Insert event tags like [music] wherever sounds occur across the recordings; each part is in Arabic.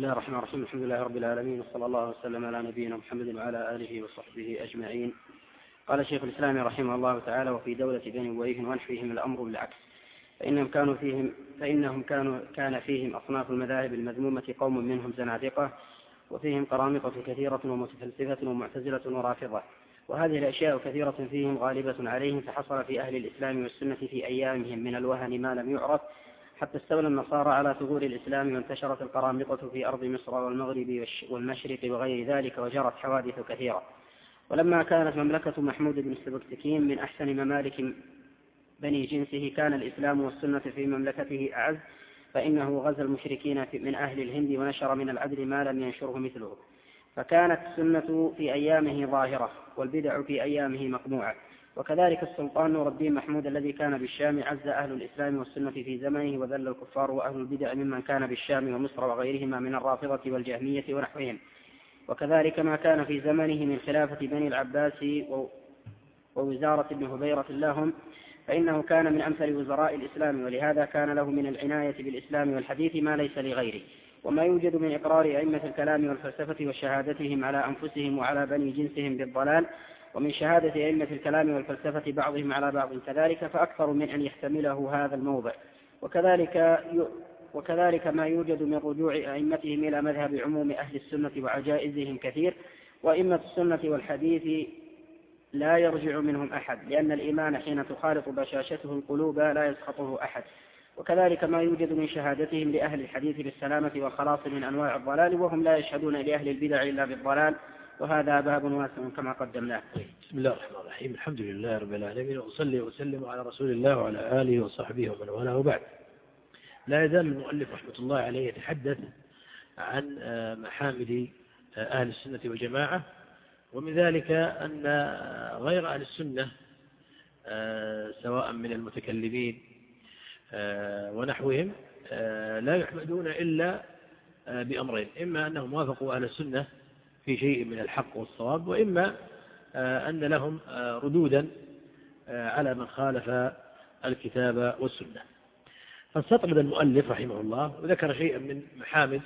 بسم الله الرحمن الرحيم. الحمد لله رب العالمين وصلى الله وسلم على نبينا محمد وعلى آله وصحبه أجمعين. قال شيخ الإسلام رحمه الله تعالى وفي دولة بني بويه ونحوهم الأمر بالعكس فإنهم كانوا فيهم فإنهم كانوا كان فيهم أصناف المذاهب المذمومة قوم منهم زنادقة وفيهم قرامطة كثيرة ومتفلسفة ومعتزلة ورافضة. وهذه الأشياء كثيرة فيهم غالبة عليهم فحصل في أهل الإسلام والسنة في أيامهم من الوهن ما لم يعرف حتى استولى النصارى على ثغور الإسلام وانتشرت القرامطة في أرض مصر والمغرب والمشرق وغير ذلك وجرت حوادث كثيرة. ولما كانت مملكة محمود بن السبكتكين من أحسن ممالك بني جنسه كان الإسلام والسنة في مملكته أعز فإنه غزا المشركين من أهل الهند ونشر من العدل ما لم ينشره مثله. فكانت السنة في أيامه ظاهرة والبدع في أيامه مقموعة. وكذلك السلطان نور الدين محمود الذي كان بالشام عز أهل الإسلام والسنة في زمنه وذل الكفار وأهل البدع ممن كان بالشام ومصر وغيرهما من الرافضة والجهمية ونحوهم. وكذلك ما كان في زمنه من خلافة بني العباس ووزارة ابن هبيرة لهم فإنه كان من أمثل وزراء الإسلام ولهذا كان له من العناية بالإسلام والحديث ما ليس لغيره. وما يوجد من إقرار أئمة الكلام والفلسفة وشهادتهم على أنفسهم وعلى بني جنسهم بالضلال ومن شهادة أئمة الكلام والفلسفة بعضهم على بعض كذلك فأكثر من أن يحتمله هذا الموضع. وكذلك وكذلك ما يوجد من رجوع أئمتهم إلى مذهب عموم أهل السنة وعجائزهم كثير. وأئمة السنة والحديث لا يرجع منهم أحد لأن الإيمان حين تخالط بشاشته القلوب لا يسقطه أحد. وكذلك ما يوجد من شهادتهم لأهل الحديث بالسلامة والخلاص من أنواع الضلال وهم لا يشهدون لأهل البدع إلا بالضلال. وهذا باب واسع كما قدمناه. بسم الله الرحمن الرحيم. الحمد لله رب العالمين وأصلي وسلم على رسول الله وعلى آله وصحبه ومن والاه وبعد. لا يزال المؤلف رحمة الله عليه يتحدث عن آه، محامد آه، أهل السنة والجماعة ومن ذلك أن غير أهل السنة آه، سواء من المتكلمين ونحوهم لا يحمدون إلا بأمرين. إما أنهم وافقوا أهل السنة في شيء من الحق والصواب وإما أن لهم ردودا على من خالف الكتاب والسنة. فاستطرد المؤلف رحمه الله وذكر شيئا من محامد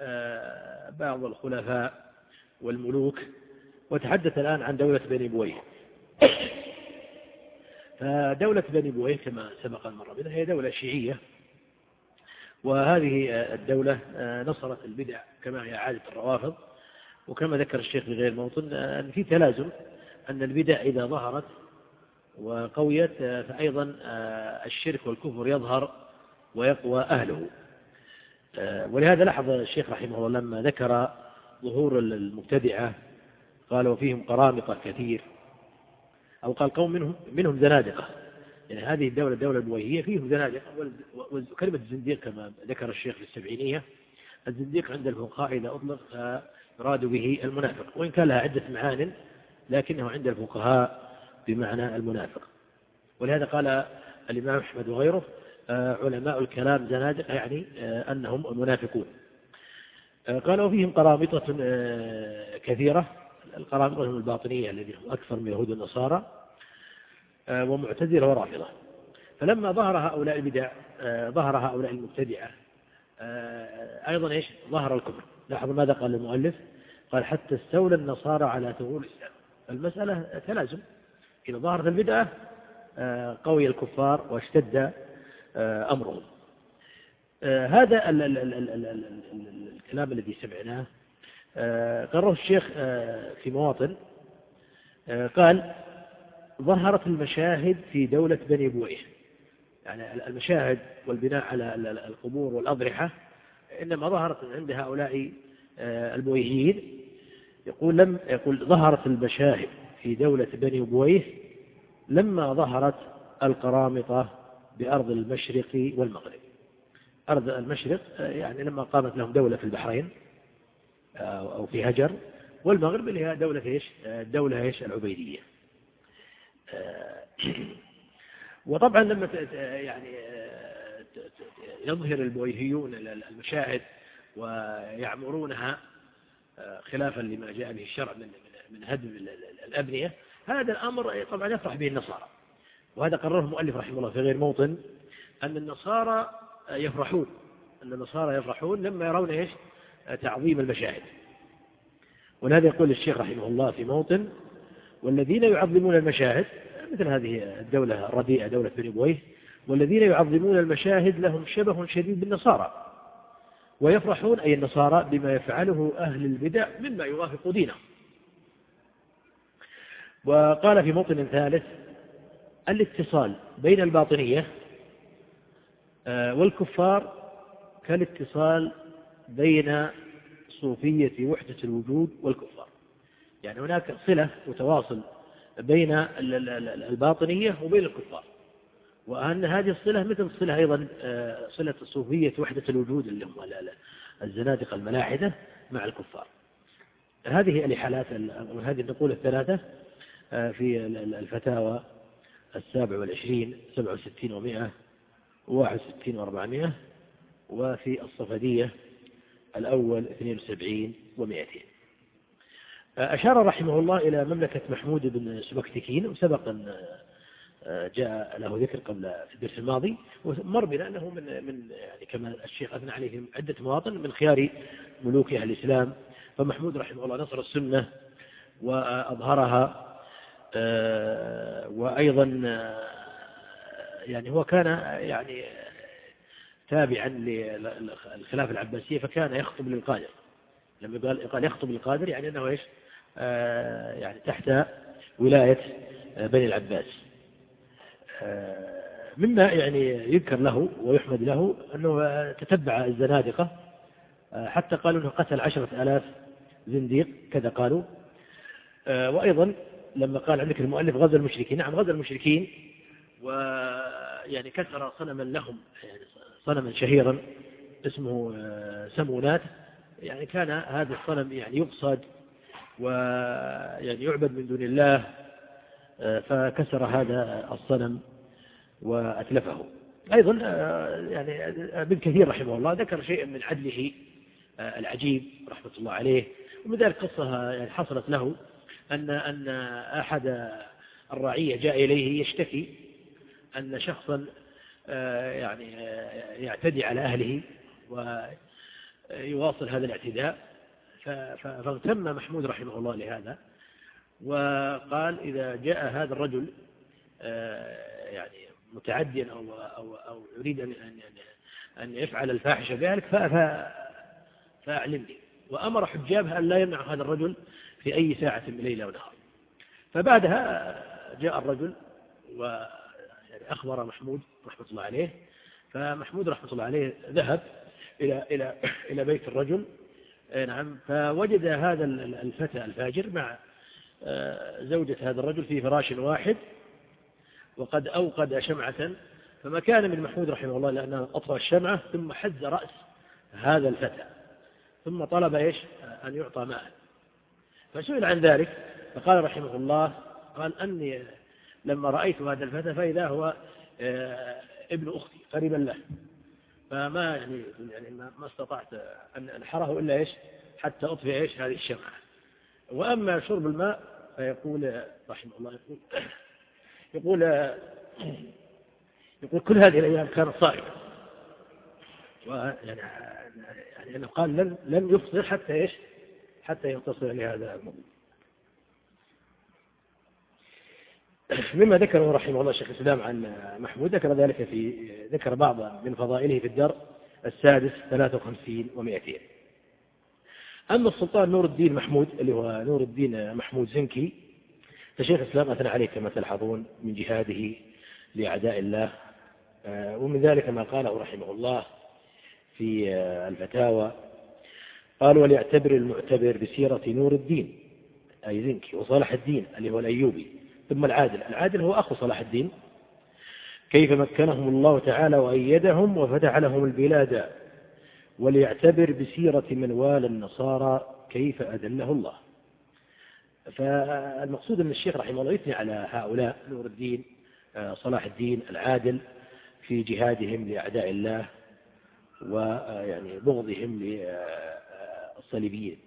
آه، بعض الخلفاء والملوك وتحدث الآن عن دولة بني بويه. [coughs] فدولة بني بويه كما سبق المرة بنا هي دولة شيعية وهذه الدولة آه، نصرت البدع كما هي عادة الروافض وكما ذكر الشيخ في غير موطن آه، أن في تلازم أن البدع إذا ظهرت وقويت فأيضا الشرك والكفر يظهر ويقوى أهله آه، ولهذا لاحظ الشيخ رحمه الله لما ذكر ظهور المبتدعة قال وفيهم قرامطة كثير. أو قال قوم منهم منهم زنادقة. يعني هذه الدولة الدولة البويهية فيهم زنادقة. وكلمة الزنديق كما ذكر الشيخ في السبعينية الزنديق عند الفقهاء إذا أطلق فيراد به المنافق وإن كان لها عدة معان لكنه عند الفقهاء بمعنى المنافق. ولهذا قال الإمام أحمد وغيره آه، علماء الكلام زنادقة يعني آه، أنهم منافقون آه، قال وفيهم قرامطة كثيرة القرامطة هم الباطنية الذين هم أكثر من يهود النصارى ومعتزلة ورافضة. فلما ظهر هؤلاء البدع ظهر هؤلاء المبتدعة أيضا إيش؟ ظهر الكفر. لاحظوا ماذا قال المؤلف؟ قال حتى استولى النصارى على ثغور الإسلام. المسألة تلازم. إذا ظهرت البدعة قوي الكفار واشتد آه، أمرهم. آه، هذا الكلام الذي سمعناه. آه، قرره الشيخ في مواطن. قال ظهرت المشاهد في دولة بني بويه يعني المشاهد والبناء على القبور والأضرحة إنما ظهرت عند هؤلاء البويهيين يقول لم يقول ظهرت المشاهد في دولة بني بويه لما ظهرت القرامطة بأرض المشرق والمغرب. أرض المشرق يعني لما قامت لهم دولة في البحرين أو في هجر والمغرب اللي هي دولة إيش؟ الدولة إيش؟ العبيدية. وطبعا لما يعني يظهر البويهيون المشاهد ويعمرونها خلافا لما جاء به الشرع من من هدم الأبنية هذا الأمر طبعا يفرح به النصارى. وهذا قرره المؤلف رحمه الله في غير موطن أن النصارى يفرحون. أن النصارى يفرحون لما يرون إيش؟ تعظيم المشاهد. ولهذا يقول الشيخ رحمه الله في موطن والذين يعظمون المشاهد مثل هذه الدولة الرديئة دولة بني بويه والذين يعظمون المشاهد لهم شبه شديد بالنصارى ويفرحون أي النصارى بما يفعله أهل البدع مما يوافق دينهم وقال في موطن ثالث الاتصال بين الباطنية آه، والكفار كالاتصال بين صوفية وحدة الوجود والكفار. يعني هناك صلة وتواصل بين الباطنية وبين الكفار. وأن هذه الصلة مثل الصلة أيضا آه، صلة صوفية وحدة الوجود اللي هم الزنادقة الملاحدة مع الكفار. هذه الإحالات هذه النقول الثلاثة آه، في الفتاوى السابع والعشرين سبع وستين ومائة واحد وستين وأربعمائة وفي الصفدية الأول اثنين وسبعين ومائتين أشار رحمه الله إلى مملكة محمود بن سبكتكين وسبق أن آه، جاء له ذكر قبل في الدرس الماضي ومر بنا أنه من من يعني كما الشيخ أثنى عليه في عدة مواطن من خيار ملوك أهل الإسلام. فمحمود رحمه الله نصر السنة وأظهرها آه، وأيضا آه، يعني هو كان يعني تابعا للخلافة العباسية فكان يخطب للقادر. لما قال قال يخطب للقادر يعني أنه إيش؟ يعني تحت ولاية بني العباس. مما يعني يذكر له ويحمد له أنه تتبع الزنادقة حتى قالوا أنه قتل عشرة آلاف زنديق كذا قالوا. وأيضا لما قال عندك المؤلف غزا المشركين نعم غزا المشركين ويعني كسر صنما لهم يعني صنما شهيرا اسمه سمونات. يعني كان هذا الصنم يعني يقصد ويعني يعبد من دون الله فكسر هذا الصنم وأتلفه. أيضا آه، يعني ابن كثير رحمه الله ذكر شيئا من عدله آه، العجيب رحمة الله عليه. ومن ذلك قصة يعني حصلت له أن أن أحد الرعية جاء إليه يشتكي أن شخصا آه، يعني يعتدي على أهله ويواصل هذا الاعتداء. فاغتم محمود رحمه الله لهذا وقال إذا جاء هذا الرجل يعني متعديا أو, أو, أو يريد أن, أن, أن يفعل الفاحشة بذلك فأعلمني وأمر حجابها أن لا يمنع هذا الرجل في أي ساعة من ليلة ونهار فبعدها جاء الرجل وأخبر محمود رحمة الله عليه. فمحمود رحمة الله عليه ذهب إلى إلى إلى بيت الرجل نعم. فوجد هذا الفتى الفاجر مع آه، زوجة هذا الرجل في فراش واحد وقد أوقد شمعة فما كان من محمود رحمه الله لأنه أطفى الشمعة ثم حز رأس هذا الفتى ثم طلب إيش؟ أن يعطى ماء. فسئل عن ذلك فقال رحمه الله قال أني لما رأيت هذا الفتى فإذا هو آه، ابن أختي قريبا له. فما يعني يعني ما استطعت أن أنحره إلا إيش؟ حتى أطفئ إيش؟ هذه الشمعة. وأما شرب الماء فيقول رحمه الله يقول يقول يقول كل هذه الأيام كانت صائمة ويعني يعني أنه قال لن لن يفطر حتى إيش؟ حتى ينتصر لهذا الموضوع [coughs] مما ذكره رحمه الله الشيخ الإسلام عن محمود ذكر ذلك في ذكر بعض من فضائله في الدر السادس 53 و200 أما السلطان نور الدين محمود اللي هو نور الدين محمود زنكي فشيخ الإسلام أثنى عليه كما تلحظون من جهاده لأعداء الله. آه، ومن ذلك ما قاله رحمه الله في آه، الفتاوى. قال وليعتبر المعتبر بسيرة نور الدين أي زنكي وصلاح الدين اللي هو الأيوبي. ثم العادل. العادل هو أخو صلاح الدين. كيف مكنهم الله تعالى وأيدهم وفتح لهم البلاد وليعتبر بسيرة من والى النصارى كيف أذله الله. فالمقصود أن الشيخ رحمه الله يثني على هؤلاء نور الدين آه، صلاح الدين العادل في جهادهم لأعداء الله ويعني بغضهم للصليبيين.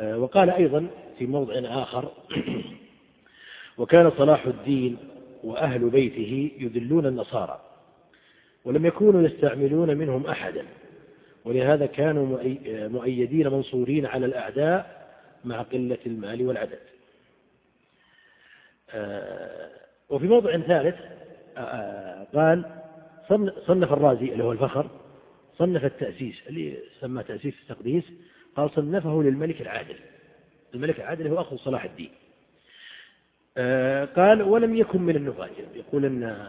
آه، وقال أيضا في موضع آخر وكان صلاح الدين وأهل بيته يذلون النصارى ولم يكونوا يستعملون منهم أحدا ولهذا كانوا مؤيدين منصورين على الأعداء مع قلة المال والعدد. آه، وفي موضع ثالث آه، آه، قال صنف الرازي اللي هو الفخر صنف التأسيس اللي سمى تأسيس التقديس قال صنفه للملك العادل الملك العادل هو أخو صلاح الدين. قال ولم يكن من النفاة يقول أن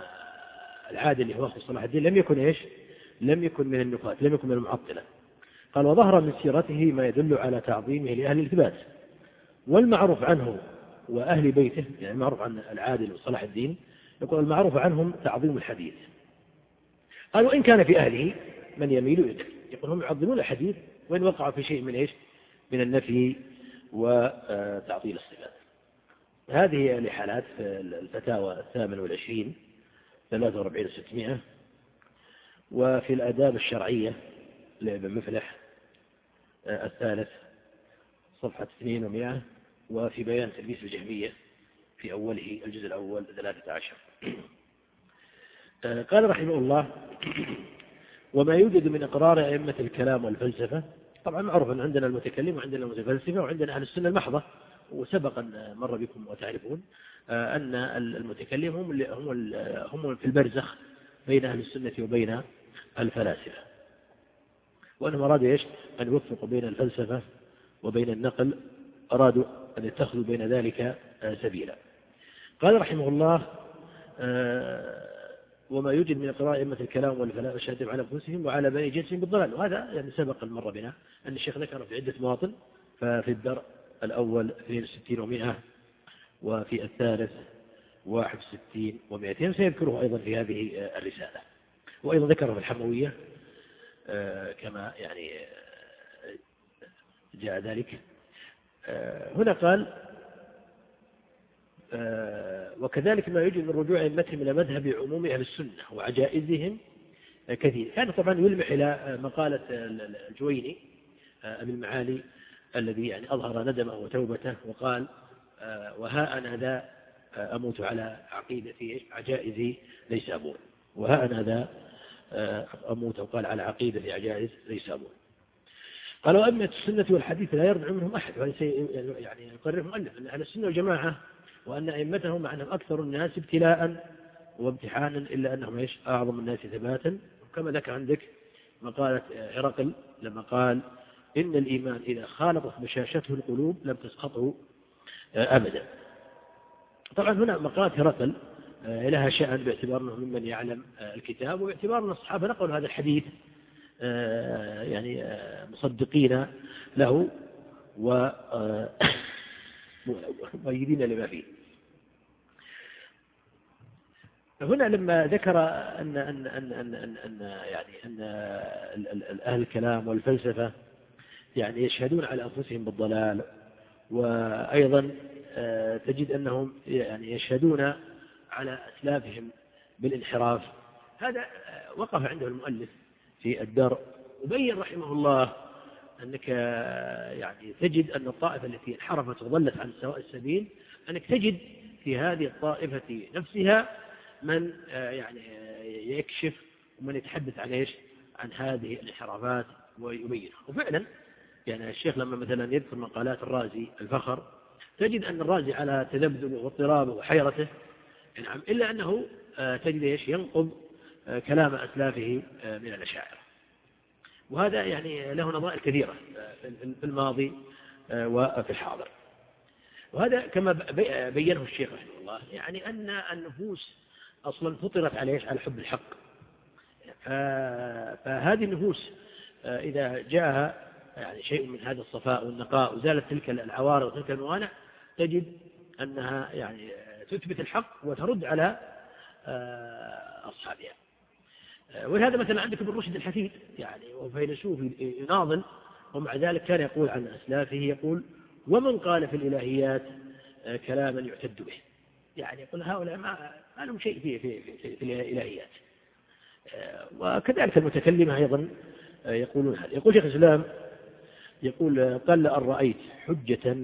العادل هو أخو صلاح الدين لم يكن إيش؟ لم يكن من النفاة لم يكن من المعطلة. قال وظهر من سيرته ما يدل على تعظيمه لأهل الإثبات والمعروف عنه وأهل بيته يعني المعروف عن العادل وصلاح الدين يقول المعروف عنهم تعظيم الحديث. قال وإن كان في أهله من يميل إليه. يقول هم يعظمون الحديث وإن وقع في شيء من إيش؟ من النفي وتعطيل الصفات. هذه لحالات الفتاوى الثامن والعشرين ثلاثة وأربعين وستمائة وفي الآداب الشرعية لابن مفلح آه، الثالث صفحة اثنين ومائة وفي بيان تلبيس الجهمية في أوله الجزء الأول ثلاثة عشر. [clears throat] آه، قال رحمه الله وما يوجد من إقرار أئمة الكلام والفلسفة طبعا معروف أن عندنا المتكلم وعندنا المتفلسفة وعندنا أهل السنة المحضة وسبق أن مر بكم وتعرفون آه، أن المتكلم هم هم هم في البرزخ بين أهل السنة وبين الفلاسفة. وأنهم أرادوا إيش؟ أن يوفقوا بين الفلسفة وبين النقل أرادوا أن يتخذوا بين ذلك آه، سبيلا. قال رحمه الله آه، وما يوجد من قراءة أئمة الكلام والفلاسفة على أنفسهم وعلى بني جنسهم بالضلال. وهذا يعني سبق المرة بنا أن الشيخ ذكر في عدة مواطن ففي الدرء الأول 62 و100 وفي الثالث 61 و200 سيذكره أيضا في هذه آه، الرسالة. وأيضا ذكره في الحموية آه، كما يعني آه، جاء ذلك. هنا قال وكذلك ما يوجد من رجوع أئمتهم إلى مذهب عموم أهل السنة وعجائزهم كثير. كان طبعا يلمح إلى مقالة الجويني أبي المعالي الذي يعني أظهر ندمه وتوبته وقال وها أنا ذا أموت على عقيدة ليس أبوه وها أنا ذا أموت وقال على عقيدة عجائز ليس أبوه قال وأئمة السنة والحديث لا يرجع منهم أحد وهذا يعني يقرر مؤلف أن أهل السنة والجماعة وأن أئمتهم أنهم أكثر الناس ابتلاء وامتحانا إلا أنهم إيش؟ أعظم الناس ثباتا. كما ذكر عندك مقالة هرقل لما قال إن الإيمان إذا خالطت بشاشته القلوب لم تسقطه أبدا. طبعا هنا مقالة هرقل آه، لها شأن باعتبار أنه ممن يعلم آه، الكتاب وباعتبار أن الصحابة نقلوا هذا الحديث آه، يعني مصدقين له و [coughs] مؤيدين لما فيه. هنا لما ذكر أن أن أن أن, أن يعني أن أهل الكلام والفلسفة يعني يشهدون على أنفسهم بالضلال وأيضا آه، تجد أنهم يعني يشهدون على أسلافهم بالانحراف هذا آه، وقف عنده المؤلف في الدر وبين رحمه الله أنك آه، يعني تجد أن الطائفة التي انحرفت وضلت عن سواء السبيل أنك تجد في هذه الطائفة نفسها من يعني يكشف ومن يتحدث عن إيش؟ عن هذه الانحرافات ويبينها وفعلا يعني الشيخ لما مثلا يذكر مقالات الرازي الفخر تجد أن الرازي على تذبذبه واضطرابه وحيرته نعم إلا أنه آه، تجد إيش؟ ينقض آه، كلام أسلافه آه، من الأشاعرة. وهذا يعني له نظائر كثيرة في الماضي وفي الحاضر. وهذا كما بينه الشيخ رحمه الله يعني أن النفوس أصلا فطرت على على حب الحق. فهذه النفوس إذا جاءها يعني شيء من هذا الصفاء والنقاء وزالت تلك العوارض وتلك الموانع تجد أنها يعني تثبت الحق وترد على آه، أصحابها. آه، ولهذا مثلا عندك ابن رشد الحفيد يعني وهو فيلسوف يناضل ومع ذلك كان يقول عن أسلافه يقول ومن قال في الإلهيات آه، كلاما يعتد به؟ يعني يقول هؤلاء ما, ما لهم شيء في, في, في, في الإلهيات. وكذلك المتكلمة أيضا يقولون هذا. يقول شيخ الإسلام يقول قل أن رأيت حجة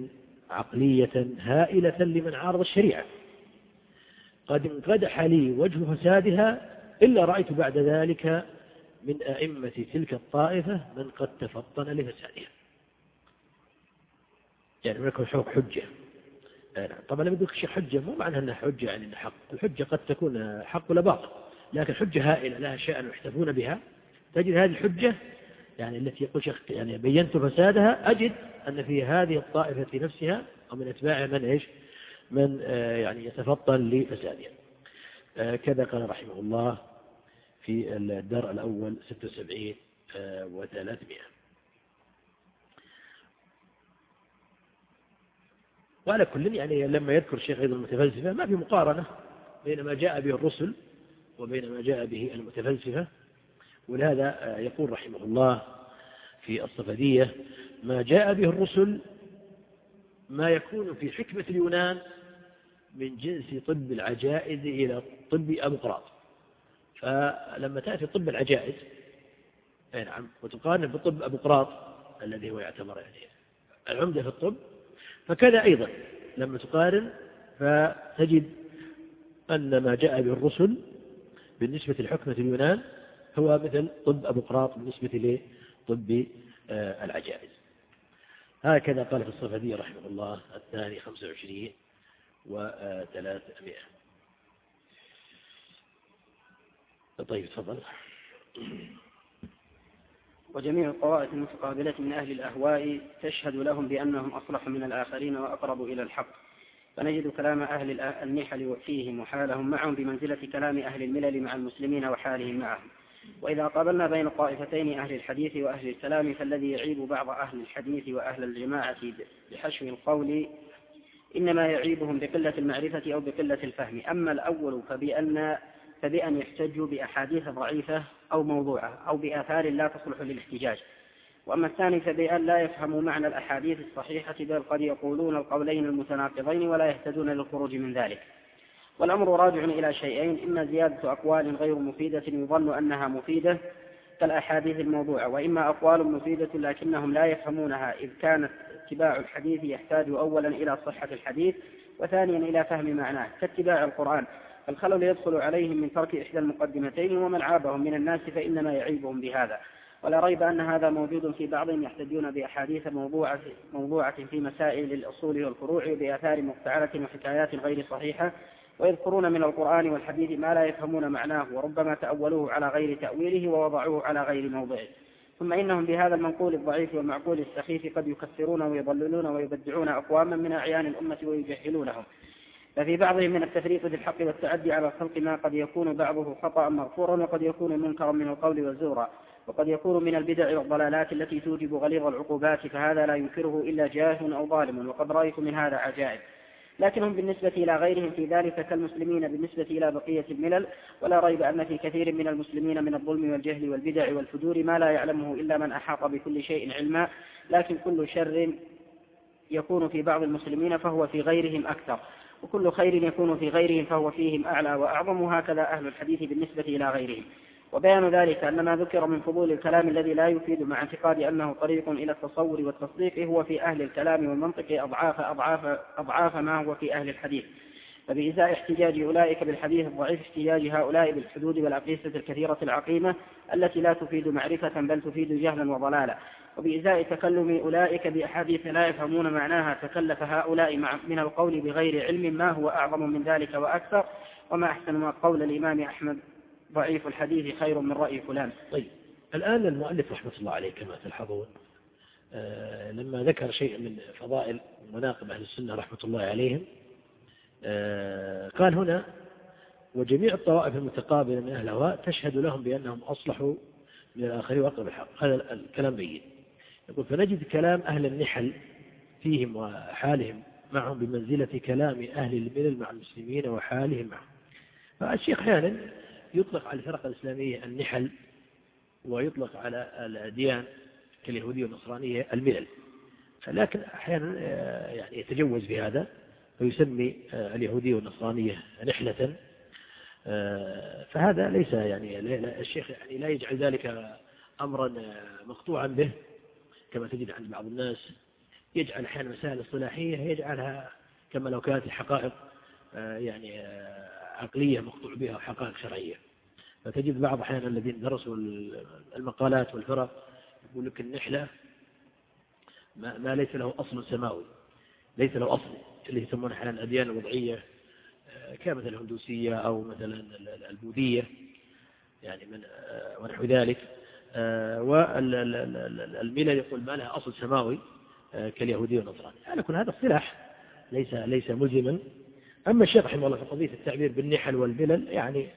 عقلية هائلة لمن عارض الشريعة. قد انقدح لي وجه فسادها إلا رأيت بعد ذلك من أئمة تلك الطائفة من قد تفطن لفسادها. يعني هناك حق حجة. طبعا لما يقول شيء حجة مو معنى أنها حجة يعني أنها حق. الحجة قد تكون حق ولا باطل لكن حجة هائلة لها شأن يحتفون بها. تجد هذه الحجة يعني التي شيخ يعني بينت فسادها أجد أن في هذه الطائفة نفسها أو من أتباعها من إيش؟ من آه، يعني يتفطن لفسادها. آه، كذا قال رحمه الله في الدار الأول 76 و300 وعلى كل يعني لما يذكر الشيخ أيضا المتفلسفة ما في مقارنة بين ما جاء به الرسل وبين ما جاء به المتفلسفة. ولهذا يقول رحمه الله في الصفدية ما جاء به الرسل ما يكون في حكمة اليونان من جنس طب العجائز إلى طب أبو قراط فلما تأتي طب العجائز أي نعم وتقارن بطب أبو قراط الذي هو يعتبر يعني العمدة في الطب فكذا أيضا لما تقارن فتجد أن ما جاء به الرسل بالنسبة لحكمة اليونان هو مثل طب أبو قراط بالنسبة لطب آه، العجائز. هكذا قال في الصفدي رحمه الله الثاني 25 وثلاثمائة. طيب تفضل. وجميع الطوائف المتقابلة من أهل الأهواء تشهد لهم بأنهم أصلح من الآخرين وأقرب إلى الحق. فنجد كلام أهل النحل فيهم وحالهم معهم بمنزلة كلام أهل الملل مع المسلمين وحالهم معهم. وإذا قابلنا بين الطائفتين أهل الحديث وأهل الكلام فالذي يعيب بعض أهل الحديث وأهل الجماعة بحشو القول إنما يعيبهم بقلة المعرفة أو بقلة الفهم. أما الأول فبأن فبأن يحتجوا بأحاديث ضعيفة أو موضوعة أو بآثار لا تصلح للاحتجاج. وأما الثاني فبأن لا يفهموا معنى الأحاديث الصحيحة بل قد يقولون القولين المتناقضين ولا يهتدون للخروج من ذلك. والأمر راجع إلى شيئين. إما زيادة أقوال غير مفيدة يظن أنها مفيدة كالأحاديث الموضوعة وإما أقوال مفيدة لكنهم لا يفهمونها إذ كانت اتباع الحديث يحتاج أولا إلى صحة الحديث وثانيا إلى فهم معناه. كاتباع القرآن فالخلل يدخل عليهم من ترك إحدى المقدمتين ومن عابهم من الناس فإنما يعيبهم بهذا. ولا ريب أن هذا موجود في بعضهم يحتجون بأحاديث موضوعة, موضوعة في مسائل الأصول والفروع وبآثار مفتعلة وحكايات غير صحيحة. ويذكرون من القرآن والحديث ما لا يفهمون معناه وربما تأولوه على غير تأويله ووضعوه على غير موضعه. ثم إنهم بهذا المنقول الضعيف والمعقول السخيف قد يكثرون ويضللون ويبدعون أقواما من أعيان الأمة ويجهلونهم. ففي بعضهم من التفريط في الحق والتعدي على الخلق ما قد يكون بعضه خطأ مغفورا وقد يكون منكرا من القول والزورا وقد يكون من البدع والضلالات التي توجب غليظ العقوبات فهذا لا ينكره إلا جاهل أو ظالم. وقد رأيت من هذا عجائب. لكنهم بالنسبة إلى غيرهم في ذلك كالمسلمين بالنسبة إلى بقية الملل ولا ريب أن في كثير من المسلمين من الظلم والجهل والبدع والفجور ما لا يعلمه إلا من أحاط بكل شيء علما لكن كل شر يكون في بعض المسلمين فهو في غيرهم أكثر وكل خير يكون في غيرهم فهو فيهم أعلى وأعظم وهكذا أهل الحديث بالنسبة إلى غيرهم. وبيان ذلك أن ما ذكر من فضول الكلام الذي لا يفيد مع اعتقاد أنه طريق إلى التصور والتصديق هو في أهل الكلام والمنطق أضعاف أضعاف أضعاف ما هو في أهل الحديث. فبإزاء احتجاج أولئك بالحديث الضعيف احتجاج هؤلاء بالحدود والأقيسة الكثيرة العقيمة التي لا تفيد معرفة بل تفيد جهلا وضلالا. وبإزاء تكلم أولئك بأحاديث لا يفهمون معناها تكلف هؤلاء من القول بغير علم ما هو أعظم من ذلك وأكثر. وما أحسن ما قول الإمام أحمد ضعيف الحديث خير من رأي فلان. طيب الآن المؤلف رحمة الله عليه كما تلحظون آه لما ذكر شيء من فضائل مناقب أهل السنة رحمة الله عليهم آه قال هنا وجميع الطوائف المتقابلة من أهل تشهد لهم بأنهم أصلحوا من الآخرين وأقرب الحق. هذا الكلام بين يقول فنجد كلام أهل النحل فيهم وحالهم معهم بمنزلة كلام أهل الملل مع المسلمين وحالهم معهم. فالشيخ أحيانا يطلق على الفرق الإسلامية النحل ويطلق على الأديان كاليهودية والنصرانية الملل. لكن أحيانا آه، يعني يتجوز بهذا ويسمي آه، اليهودية والنصرانية نحلة. آه، فهذا ليس يعني الشيخ يعني لا يجعل ذلك أمرا مقطوعا به كما تجد عند بعض الناس. يجعل أحيانا مسائل اصطلاحية يجعلها كما لو كانت الحقائق يعني عقلية مقطوع بها وحقائق شرعية. فتجد بعض أحيانا الذين درسوا المقالات والفرق يقول لك النحلة ما, ما ليس له أصل سماوي ليس له أصل اللي يسمونه أحيانا الأديان الوضعية آه، كمثل الهندوسية أو مثلا البوذية يعني من آه، ونحو ذلك. آه، والملل يقول ما لها أصل سماوي كاليهودية والنصرانية. على كل هذا اصطلاح ليس ليس ملزما. أما الشيخ رحمه الله في قضية التعبير بالنحل والملل يعني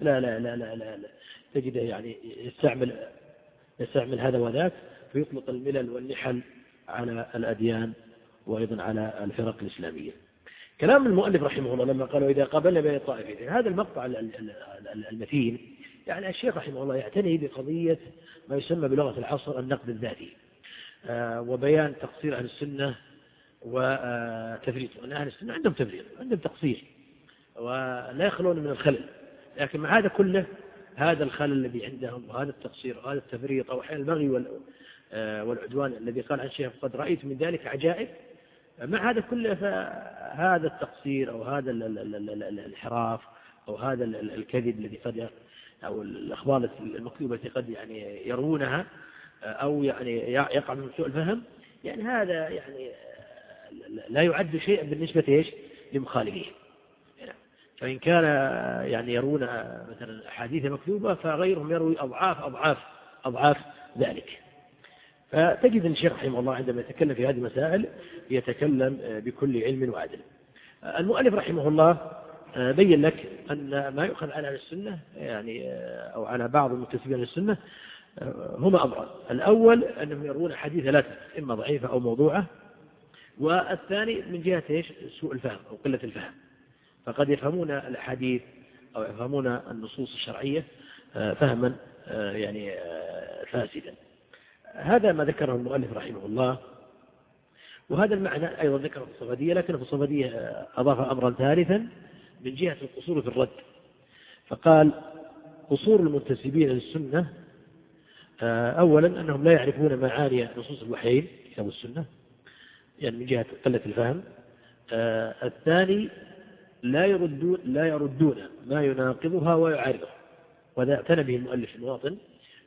لا لا لا لا, لا, لا تجده يعني يستعمل يستعمل هذا وذاك فيطلق الملل والنحل على الأديان وأيضا على الفرق الإسلامية. كلام المؤلف رحمه الله لما قالوا إذا قابلنا بين الطائفتين هذا المقطع المتين يعني الشيخ رحمه الله يعتني بقضية ما يسمى بلغة العصر النقد الذاتي آه، وبيان تقصير أهل السنة وتفريط. وأن أهل السنة عندهم تفريط عندهم تقصير ولا يخلون من الخلل. لكن مع هذا كله هذا الخلل الذي عندهم وهذا التقصير وهذا التفريط أو أحيانا البغي آه، والعدوان الذي قال عن شيخ قد رأيت من ذلك عجائب. مع هذا كله فهذا التقصير أو هذا الانحراف أو هذا الكذب الذي قد أو الأخبار المكتوبة التي قد يعني يروونها أو يعني يقع من سوء الفهم يعني هذا يعني لا يعد شيئا بالنسبة إيش؟ لمخالفيه. فإن كان يعني يرون مثلا أحاديث مكتوبة فغيرهم يروي أضعاف أضعاف أضعاف ذلك. فتجد أن الشيخ رحمه الله عندما يتكلم في هذه المسائل يتكلم بكل علم وعدل. المؤلف رحمه الله بين لك أن ما يؤخذ على السنة يعني أو على بعض المنتسبين للسنة هما أمران. الأول أنهم يرون حديث لا إما ضعيفة أو موضوعة. والثاني من جهة إيش؟ سوء الفهم أو قلة الفهم. فقد يفهمون الأحاديث أو يفهمون النصوص الشرعية آه، فهما آه، يعني آه، فاسدا. هذا ما ذكره المؤلف رحمه الله. وهذا المعنى أيضا ذكره في الصفدية لكن في الصفدية أضاف أمرا ثالثا من جهة القصور في الرد. فقال قصور المنتسبين للسنة أولا أنهم لا يعرفون معاني نصوص الوحيين كتاب السنة. يعني من جهة قلة الفهم. الثاني لا يردون لا يردون ما يناقضها ويعارضها. وذا اعتنى به المؤلف المواطن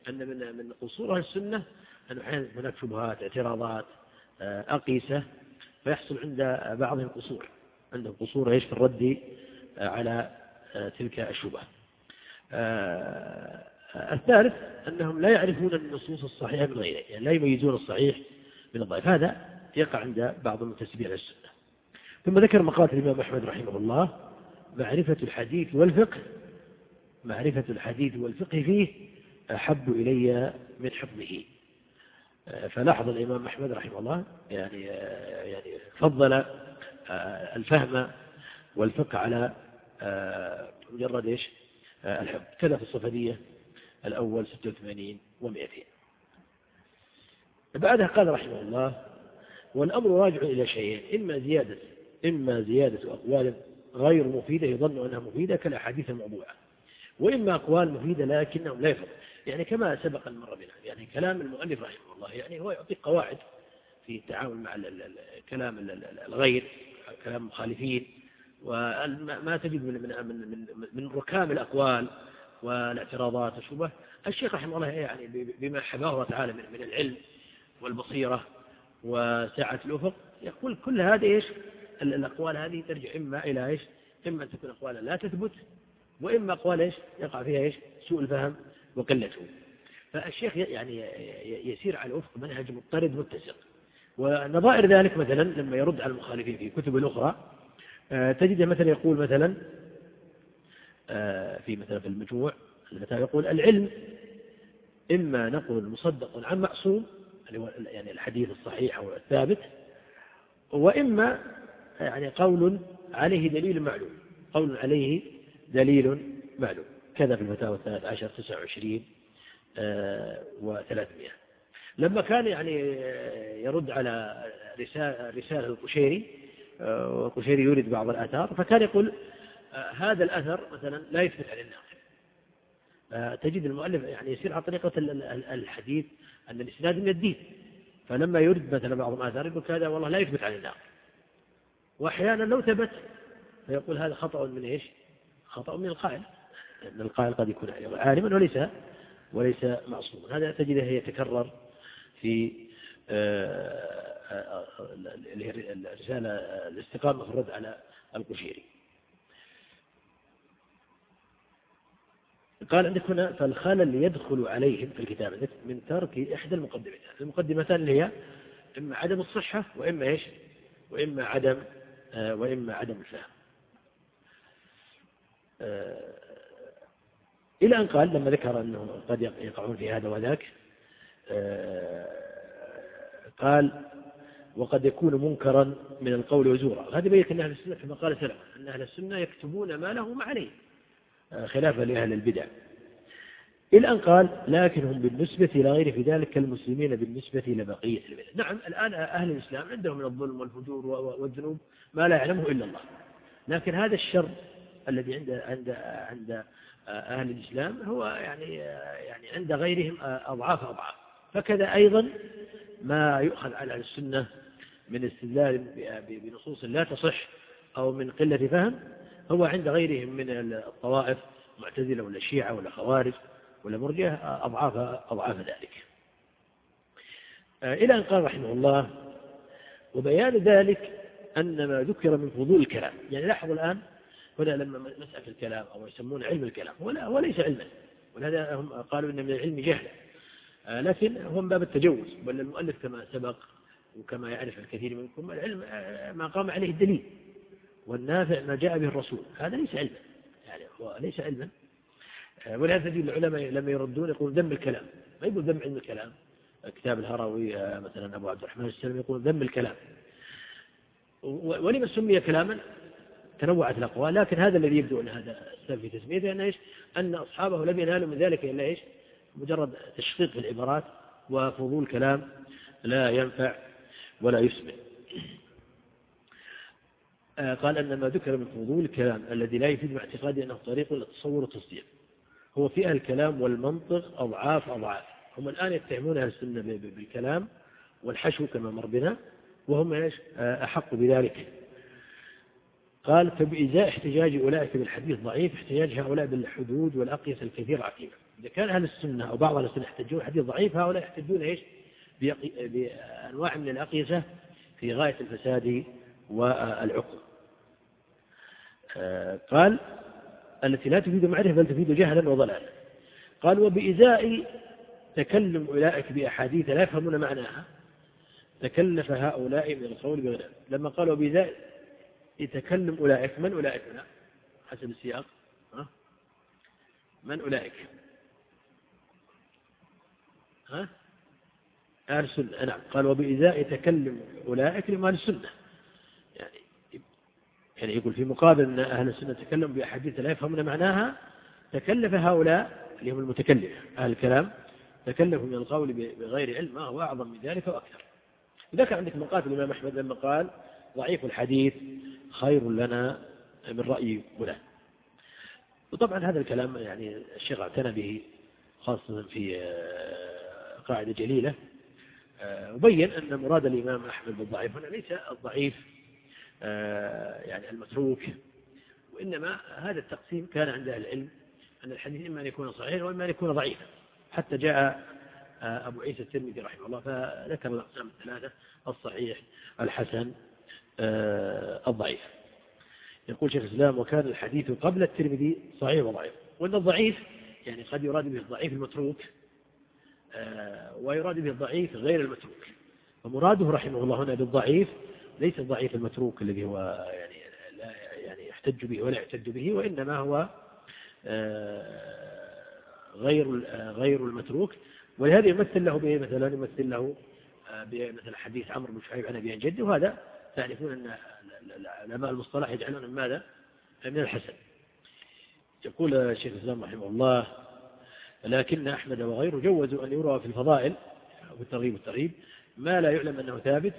أن من من قصور السنة أن أحيانا هناك شبهات اعتراضات آه، أقيسة فيحصل عند بعضهم قصور. عندهم قصور إيش في الرد آه، على آه، تلك الشبهة. الثالث أنهم لا يعرفون النصوص الصحيحة من غيرها يعني لا يميزون الصحيح من الضعيف هذا يقع عند بعض المنتسبين للسنة ثم ذكر مقالة الإمام أحمد رحمه الله معرفة الحديث والفقه معرفة الحديث والفقه فيه أحب إلي من حفظه. فلاحظ الإمام أحمد رحمه الله يعني يعني فضل الفهم والفقه على مجرد إيش؟ الحفظ. كذا في الصفدية الأول 86 و200 بعدها قال رحمه الله والأمر راجع إلى شيئين إما زيادة إما زيادة أقوال غير مفيدة يظن أنها مفيدة كالأحاديث الموضوعة وإما أقوال مفيدة لكنهم لا يفضل يعني كما سبق المرة بنا يعني كلام المؤلف رحمه الله يعني هو يعطي قواعد في التعامل مع كلام الغير كلام المخالفين وما تجد من من من من ركام الأقوال والاعتراضات والشبه. الشيخ رحمه الله يعني بما حباه تعالى من العلم والبصيرة وسعة الأفق يقول كل هذا إيش؟ الأقوال هذه ترجع إما إلى إيش؟ إما أن تكون أقوالا لا تثبت وإما أقوال إيش؟ يقع فيها إيش؟ سوء الفهم وقلته. فالشيخ يعني يسير على وفق منهج مضطرد متسق. ونظائر ذلك مثلا لما يرد على المخالفين في كتب الأخرى آه، تجد مثلا يقول مثلا آه، في مثلا في المجموع يقول العلم إما نقول مصدق عن معصوم يعني الحديث الصحيح أو الثابت وإما يعني قول عليه دليل معلوم قول عليه دليل معلوم. كذا في الفتاوى الثلاث عشر تسعة وعشرين آه، وثلاثمائة. لما كان يعني يرد على رسالة, القشيري آه، والقشيري يريد بعض الآثار فكان يقول آه، هذا الأثر مثلا لا يثبت عن الناقل. تجد المؤلف يعني يسير على طريقة الحديث أن الإسناد من الدين. فلما يرد مثلا بعض الآثار يقول هذا والله لا يثبت عن الناقل وأحيانا لو ثبت فيقول هذا خطأ من إيش؟ خطأ من القائل. أن القائل قد يكون عالما وليس وليس معصوما. هذا تجده يتكرر في آه، آه، الرسالة الاستقامة في الرد على القشيري. قال عندك هنا فالخلل يدخل عليهم في الكتاب. من ترك إحدى المقدمتين. المقدمتان اللي هي إما عدم الصحة وإما إيش؟ وإما عدم آه، وإما عدم الفهم. آه، إلى أن قال لما ذكر أنهم قد يقعون في هذا وذاك آه، قال وقد يكون منكرا من القول وزورا. هذا بيت أن أهل السنة كما قال سلمة أن أهل السنة يكتبون ما له ما عليه. خلافا لأهل البدع. إلى أن قال لكن هم بالنسبة إلى غير في ذلك كالمسلمين بالنسبة إلى بقية البلد نعم الآن أهل الإسلام عندهم من الظلم والفجور والذنوب ما لا يعلمه إلا الله. لكن هذا الشر الذي عند عند عند أهل الإسلام هو يعني يعني عند غيرهم أضعاف أضعاف. فكذا أيضا ما يؤخذ على السنة من استدلال بنصوص لا تصح أو من قلة فهم هو عند غيرهم من الطوائف معتزلة ولا شيعة ولا خوارج ولا مرجئة أضعاف أضعاف ذلك. إلى أن قال رحمه الله وبيان ذلك أن ما ذكر من فضول الكلام. يعني لاحظوا الآن هنا لما مسألة الكلام أو يسمون علم الكلام هو ليس علما. ولهذا هم قالوا إن من العلم جهلا. لكن هو من باب التجوز بل المؤلف كما سبق وكما يعرف الكثير منكم العلم ما قام عليه الدليل. والنافع ما جاء به الرسول. هذا ليس علما. يعني هو ليس علما. آه، ولهذا تجد العلماء لما يردون يقول ذم الكلام. ما يقول ذم علم الكلام. كتاب الهروي آه، مثلا أبو عبد الرحمن السلمي يقول ذم الكلام. ولما سمي كلاما؟ تنوعت الأقوال. لكن هذا الذي يبدو أن هذا السبب في تسميته أن إيش؟ أن أصحابه لم ينالوا من ذلك إلا إيش؟ مجرد تشقيق في العبارات وفضول كلام لا ينفع ولا يسمع. قال أن ما ذكر من فضول الكلام الذي لا يفيد مع اعتقادي أنه طريق للتصور والتصديق. هو فيها الكلام والمنطق أضعاف أضعاف. هم الآن يتهمون أهل السنة بالكلام والحشو كما مر بنا وهم إيش؟ آه، أحق بذلك. قال فبإزاء احتجاج أولئك بالحديث ضعيف احتجاج هؤلاء بالحدود والأقيسة الكثيرة عقيمة. إذا كان أهل السنة أو بعض أهل السنة يحتجون حديث ضعيف هؤلاء يحتجون إيش؟ بأنواع من الأقيسة في غاية الفساد والعقل آه، قال التي لا تفيد معرفة بل تفيد جهلا وضلالا. قال وبإزاء تكلم أولئك بأحاديث لا يفهمون معناها تكلف هؤلاء من القول بغير لما قالوا بإزاء يتكلم أولئك من أولئك هنا؟ حسب السياق. ها؟ من أولئك؟ ها؟ أهل السنة. نعم. قال وبإزاء تكلم أولئك لمال السنة. يعني يقول في مقابل أن أهل السنة تكلموا بأحاديث لا يفهمون معناها تكلف هؤلاء اللي هم المتكلم أهل الكلام تكلفوا من القول بغير علم ما هو أعظم من ذلك وأكثر. ذكر عندك مقال الإمام أحمد لما قال ضعيف الحديث خير لنا من رأي فلان. وطبعا هذا الكلام يعني الشيخ اعتنى به خاصة في آه، قاعدة جليلة آه، وبين أن مراد الإمام أحمد بالضعيف. هنا ليس الضعيف يعني المتروك. وإنما هذا التقسيم كان عند أهل العلم أن الحديث إما أن يكون صحيحا وإما أن يكون ضعيفا. حتى جاء آه، أبو عيسى الترمذي رحمه الله فذكر الأقسام الثلاثة الصحيح الحسن الضعيف. يقول شيخ الإسلام وكان الحديث قبل الترمذي صحيح وضعيف. وأن الضعيف يعني قد يراد به الضعيف المتروك ويراد به الضعيف غير المتروك. فمراده رحمه الله هنا بالضعيف ليس الضعيف المتروك الذي هو يعني لا يعني يحتج به ولا يحتج به وإنما هو آه، غير آه، غير المتروك. ولهذا يمثل له به مثلا؟ يمثل له آه، بمثل حديث عمرو بن شعيب عن أبي جده. وهذا تعرفون أن علماء المصطلح يجعلون من ماذا؟ من الحسن. يقول الشيخ الإسلام رحمه الله لكن أحمد وغيره جوزوا أن يروى في الفضائل في الترغيب والترهيب ما لا يعلم أنه ثابت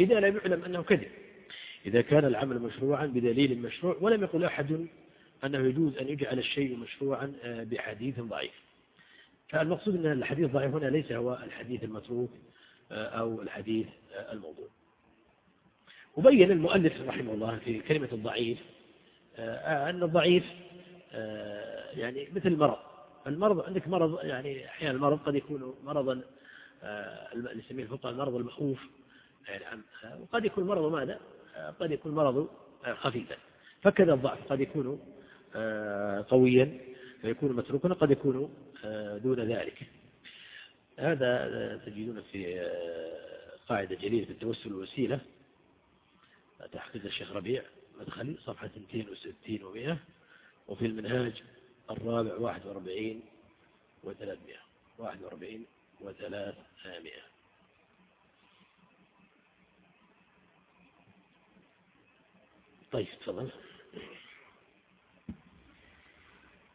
إذا لم يعلم أنه كذب. إذا كان العمل مشروعا بدليل مشروع ولم يقل أحد أنه يجوز أن يجعل الشيء مشروعا آه، بحديث ضعيف. فالمقصود أن الحديث الضعيف هنا ليس هو الحديث المتروك آه، أو الحديث آه، الموضوع. وبين المؤلف رحمه الله في كلمة الضعيف أن الضعيف يعني مثل المرض. المرض عندك مرض يعني أحيانا المرض قد يكون مرضا اللي يسميه الفقهاء المرض المخوف. يعني وقد يكون مرض ماذا؟ قد يكون مرض خفيفا. فكذا الضعف قد يكون قويا فيكون متروكا قد يكون دون ذلك. هذا تجدون في قاعدة جليلة في التوسل والوسيلة. تحقيق الشيخ ربيع مدخلي صفحة 260 و100 وفي المنهاج الرابع 41 و300 41 و300 طيب تفضل.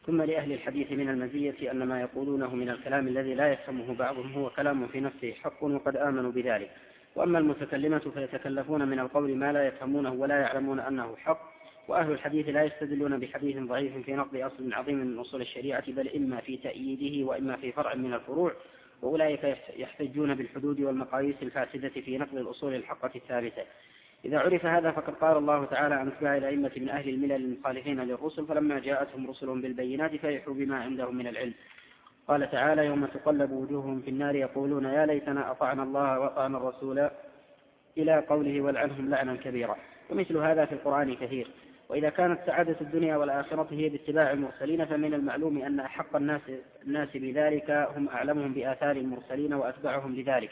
ثم لأهل الحديث من المزية أن ما يقولونه من الكلام الذي لا يفهمه بعضهم هو كلام في نفسه حق وقد آمنوا بذلك. وأما المتكلمة فيتكلفون من القول ما لا يفهمونه ولا يعلمون أنه حق وأهل الحديث لا يستدلون بحديث ضعيف في نقض أصل عظيم من أصول الشريعة بل إما في تأييده وإما في فرع من الفروع وأولئك يحتجون بالحدود والمقاييس الفاسدة في نقض الأصول الحقة الثابتة. إذا عرف هذا فقد قال الله تعالى عن أتباع الأئمة من أهل الملل المخالفين للرسل فلما جاءتهم رسلهم بالبينات فرحوا بما عندهم من العلم. قال تعالى يوم تقلب وجوههم في النار يقولون يا ليتنا أطعنا الله وأطعنا الرسول إلى قوله والعنهم لعنا كبيرا ومثل هذا في القرآن كثير. وإذا كانت سعادة الدنيا والآخرة هي باتباع المرسلين فمن المعلوم أن أحق الناس, الناس بذلك هم أعلمهم بآثار المرسلين وأتبعهم لذلك.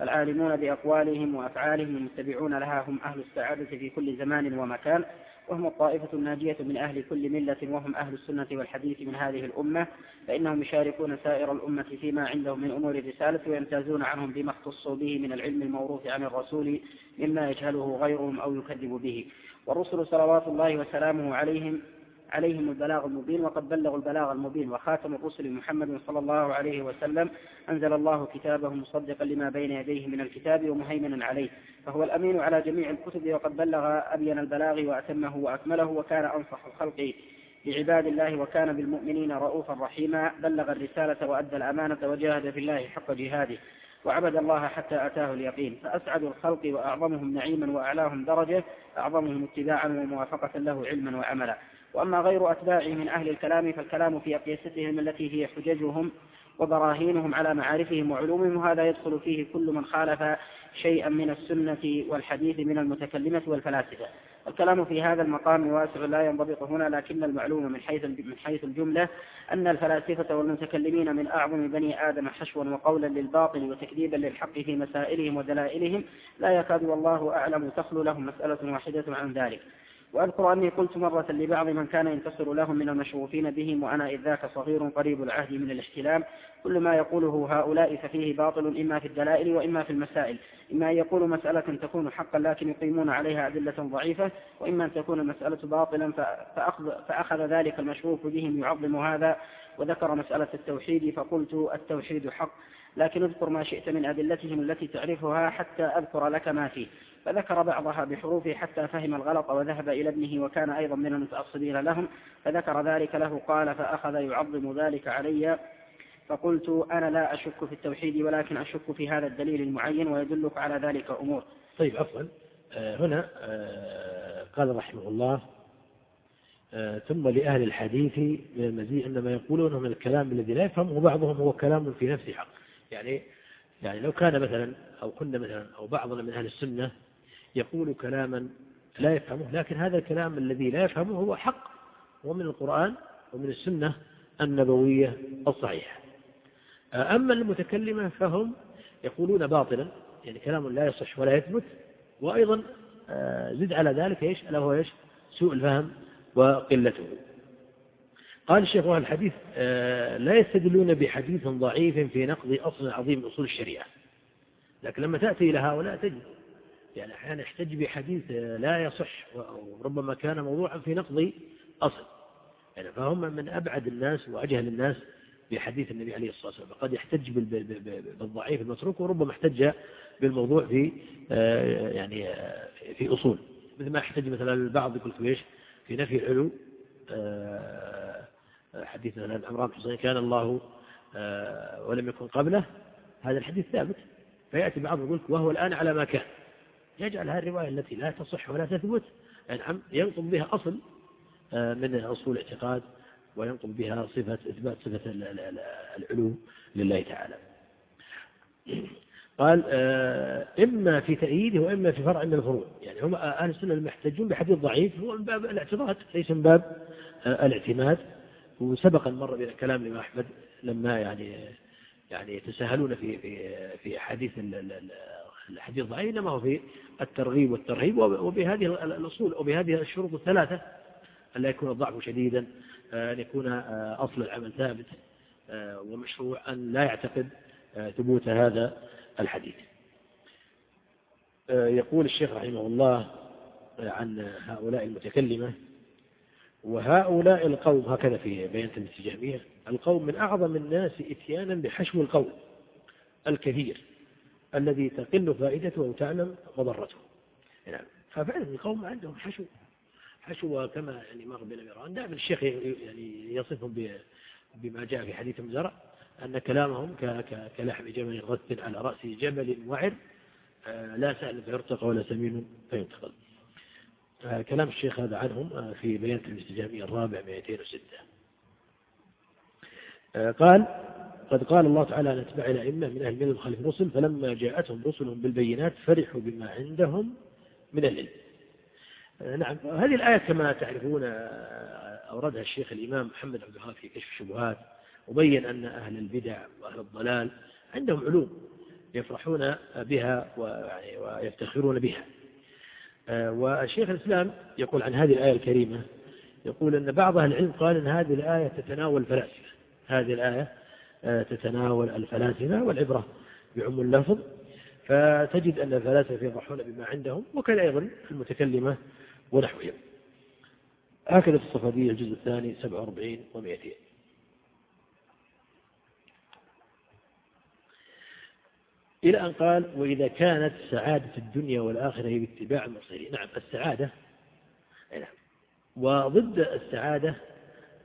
العالمون بأقوالهم وأفعالهم المتبعون لها هم أهل السعادة في كل زمان ومكان وهم الطائفة الناجية من أهل كل ملة وهم أهل السنة والحديث من هذه الأمة فإنهم يشاركون سائر الأمة فيما عندهم من أمور الرسالة ويمتازون عنهم بما اختصوا به من العلم الموروث عن الرسول مما يجهله غيرهم أو يكذب به. والرسل صلوات الله وسلامه عليهم عليهم البلاغ المبين وقد بلغوا البلاغ المبين. وخاتم الرسل محمد صلى الله عليه وسلم. أنزل الله كتابه مصدقا لما بين يديه من الكتاب ومهيمنا عليه. فهو الأمين على جميع الكتب وقد بلغ أبين البلاغ وأتمه وأكمله وكان أنصح الخلق لعباد الله وكان بالمؤمنين رؤوفا رحيما. بلغ الرسالة وأدى الأمانة وجاهد في الله حق جهاده وعبد الله حتى أتاه اليقين. فأسعد الخلق وأعظمهم نعيما وأعلاهم درجة أعظمهم اتباعا وموافقة له علما وعملا. وأما غير أتباعه من أهل الكلام فالكلام في أقيستهم التي هي حججهم وبراهينهم على معارفهم وعلومهم وهذا يدخل فيه كل من خالف شيئا من السنة والحديث من المتكلمة والفلاسفة. الكلام في هذا المقام واسع لا ينضبط هنا لكن المعلوم من حيث من حيث الجملة أن الفلاسفة والمتكلمين من أعظم بني آدم حشوا وقولا للباطل وتكذيبا للحق في مسائلهم ودلائلهم لا يكاد والله أعلم تخلو لهم مسألة واحدة عن ذلك. وأذكر أني قلت مرة لبعض من كان ينتصر لهم من المشغوفين بهم وأنا إذ ذاك صغير قريب العهد من الاحتلام كل ما يقوله هؤلاء ففيه باطل إما في الدلائل وإما في المسائل إما أن يقولوا مسألة تكون حقا لكن يقيمون عليها أدلة ضعيفة وإما أن تكون المسألة باطلا فأخذ, فأخذ ذلك المشغوف بهم يعظم هذا وذكر مسألة التوحيد فقلت التوحيد حق لكن اذكر ما شئت من أدلتهم التي تعرفها حتى أذكر لك ما فيه. فذكر بعضها بحروفه حتى فهم الغلط وذهب إلى ابنه وكان أيضا من المتأصلين لهم فذكر ذلك له قال فأخذ يعظم ذلك علي فقلت أنا لا أشك في التوحيد ولكن أشك في هذا الدليل المعين ويدلك على ذلك أمور. طيب عفوا. آه، هنا آه، قال رحمه الله آه، ثم لأهل الحديث من المزيد أن ما يقولونه من الكلام الذي لا يفهمه بعضهم هو كلام في نفسه حق. يعني يعني لو كان مثلا أو كنا مثلا أو بعضنا من أهل السنة يقول كلاما لا يفهمه لكن هذا الكلام الذي لا يفهمه هو حق ومن القرآن ومن السنة النبوية الصحيحة. أما المتكلمة فهم يقولون باطلا يعني كلام لا يصح ولا يثبت وأيضا آه، زد على ذلك إيش؟ ألا هو إيش؟ سوء الفهم وقلته. قال الشيخ أهل الحديث آه، لا يستدلون بحديث ضعيف في نقض أصل عظيم أصول الشريعة. لكن لما تأتي إلى هؤلاء تجد يعني أحيانا يحتج بحديث لا يصح وربما كان موضوعا في نقض أصل. يعني فهم من أبعد الناس وأجهل الناس بحديث النبي عليه الصلاة والسلام. قد يحتج بالضعيف المتروك وربما احتج بالموضوع في آه، يعني آه، في أصول. مثل ما يحتج مثلا البعض يقول إيش في نفي العلو آه، حديث مثلا عمران حسين كان الله ولم يكن قبله. هذا الحديث ثابت. فيأتي بعض يقول وهو الآن على ما كان. يجعل هذه الرواية التي لا تصح ولا تثبت نعم ينقض بها أصل من أصول الاعتقاد وينقض بها صفة إثبات صفة العلو لله تعالى. قال آه، إما في تأييده وإما في فرع من الفروع. يعني هم أهل السنة المحتجون بحديث ضعيف هو من باب الاعتراض ليس من باب آه، الاعتماد. وسبق مر بنا كلام الإمام أحمد لما يعني يعني يتساهلون في في في حديث الحديث الضعيف إنما هو في الترغيب والترهيب وبهذه الأصول وبهذه الشروط الثلاثة أن لا يكون الضعف شديدا آه، أن يكون أصل العمل ثابت ومشروع أن لا يعتقد ثبوت هذا الحديث. آه، يقول الشيخ رحمه الله عن هؤلاء المتكلمة وهؤلاء القوم هكذا في بيان الاستجابية القوم من أعظم الناس إتيانا بحشو القول الكثير. الذي تقل فائدته وتعلم مضرته. يعني ففعلا القوم عندهم حشو حشو كما يعني مر بنا ميران دائما الشيخ يعني يصفهم بما جاء في حديث المزرع أن كلامهم كلحم جمل غث على رأس جبل وعر آه، لا سهل فيرتقى ولا سمين فينتقل. آه، كلام الشيخ هذا عنهم آه، في بيان الاستجابية الرابع 206 قال قد قال الله تعالى أن أتبع الأئمة من أهل الملل الخلف الرسل فلما جاءتهم رسلهم بالبينات فرحوا بما عندهم من العلم. نعم هذه الآية كما تعرفون أوردها الشيخ الإمام محمد عبد الوهاب في كشف الشبهات وبين أن أهل البدع وأهل الضلال عندهم علوم يفرحون بها ويفتخرون بها. آه، والشيخ الإسلام يقول عن هذه الآية الكريمة يقول أن بعض أهل العلم قال أن هذه الآية تتناول الفلاسفة. هذه الآية آه، تتناول الفلاسفة والعبرة بعم اللفظ فتجد أن الفلاسفة يفرحون بما عندهم وكذا أيضا المتكلمة ونحوهم. هكذا في الصفدية الجزء الثاني 47 و200 إلى أن قال وإذا كانت سعادة الدنيا والآخرة هي باتباع المرسلين. نعم السعادة نعم. وضد السعادة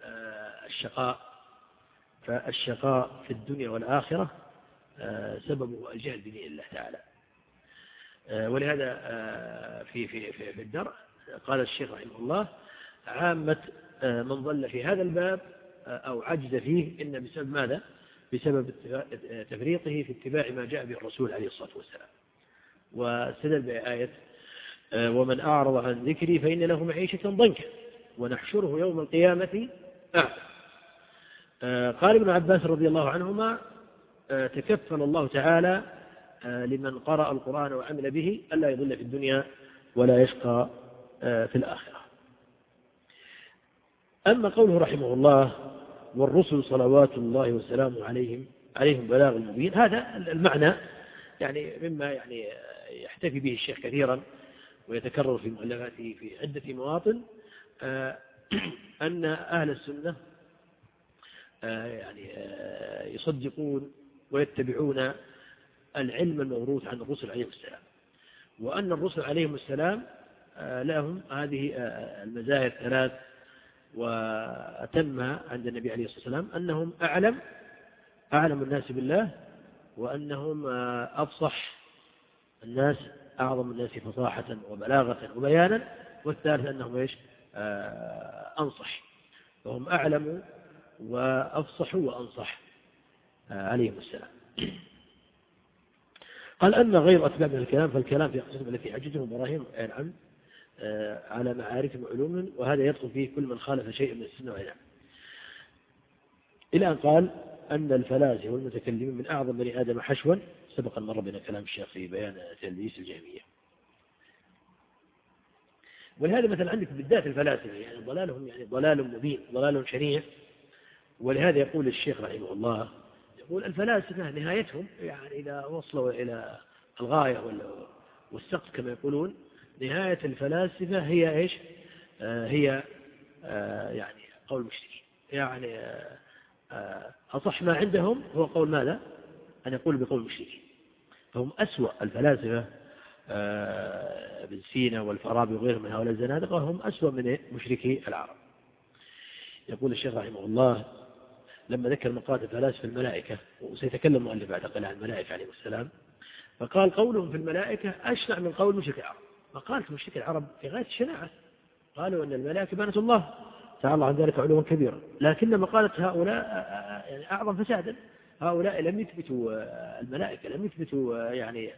آه، الشقاء. فالشقاء في الدنيا والآخرة آه، سببه الجهل بدين الله تعالى. آه، ولهذا في في في, في الدرء قال الشيخ رحمه الله عامة من ضل في هذا الباب أو عجز فيه إن بسبب ماذا؟ بسبب تفريطه في اتباع ما جاء به الرسول عليه الصلاة والسلام. واستدل بآية آه، ومن أعرض عن ذكري فإن له معيشة ضنكا ونحشره يوم القيامة أعلى آه، قال ابن عباس رضي الله عنهما آه، تكفل الله تعالى لمن قرأ القرآن وعمل به ألا يضل في الدنيا ولا يشقى في الآخرة. أما قوله رحمه الله والرسل صلوات الله وسلامه عليهم عليهم بلاغ المبين هذا المعنى يعني مما يعني يحتفي به الشيخ كثيرا ويتكرر في مؤلفاته في عدة مواطن آه، [clears throat] أن أهل السنة آه، يعني آه، يصدقون ويتبعون العلم الموروث عن الرسل عليهم السلام. وأن الرسل عليهم السلام لهم هذه المزايا الثلاث وأتمها عند النبي عليه الصلاة والسلام أنهم أعلم أعلم الناس بالله وأنهم أفصح الناس أعظم الناس فصاحة وبلاغة وبيانا والثالث أنهم إيش؟ آه، أنصح. فهم أعلم وأفصح وأنصح. آه، عليهم السلام. قال أما غير من الكلام فالكلام في أقسام التي حججهم إبراهيم نعم آه، على معارف وعلوم وهذا يدخل فيه كل من خالف شيء من السنة والعلم إلى أن قال أن الفلاسفة والمتكلمين من أعظم بني آدم حشوا سبق أن مر بنا كلام الشيخ في بيان تلبيس الجهمية. ولهذا مثلا عندك بالذات الفلاسفة يعني ضلالهم يعني ضلال مبين ضلال شنيع. ولهذا يقول الشيخ رحمه الله يقول الفلاسفة نهايتهم يعني إذا وصلوا إلى الغاية والسقف كما يقولون نهاية الفلاسفة هي إيش؟ آه هي آه يعني قول المشركين. يعني آه, آه، أصح ما عندهم هو قول ماذا؟ أن يقول بقول المشركين. فهم أسوأ الفلاسفة آه، ابن سينا والفارابي وغيرهم من هؤلاء الزنادقة هم أسوأ من مشركي العرب. يقول الشيخ رحمه الله لما ذكر مقالة فلاسفة الملائكة وسيتكلم مؤلف بعد قليل عن الملائكة عليه السلام فقال قولهم في الملائكة أشنع من قول مشرك العرب. فقالت مشرك العرب في غاية الشناعة قالوا أن الملائكة بنات الله تعالى الله عن ذلك علوا كبيرا. لكن مقالة هؤلاء يعني أعظم فسادا هؤلاء لم يثبتوا الملائكة لم يثبتوا يعني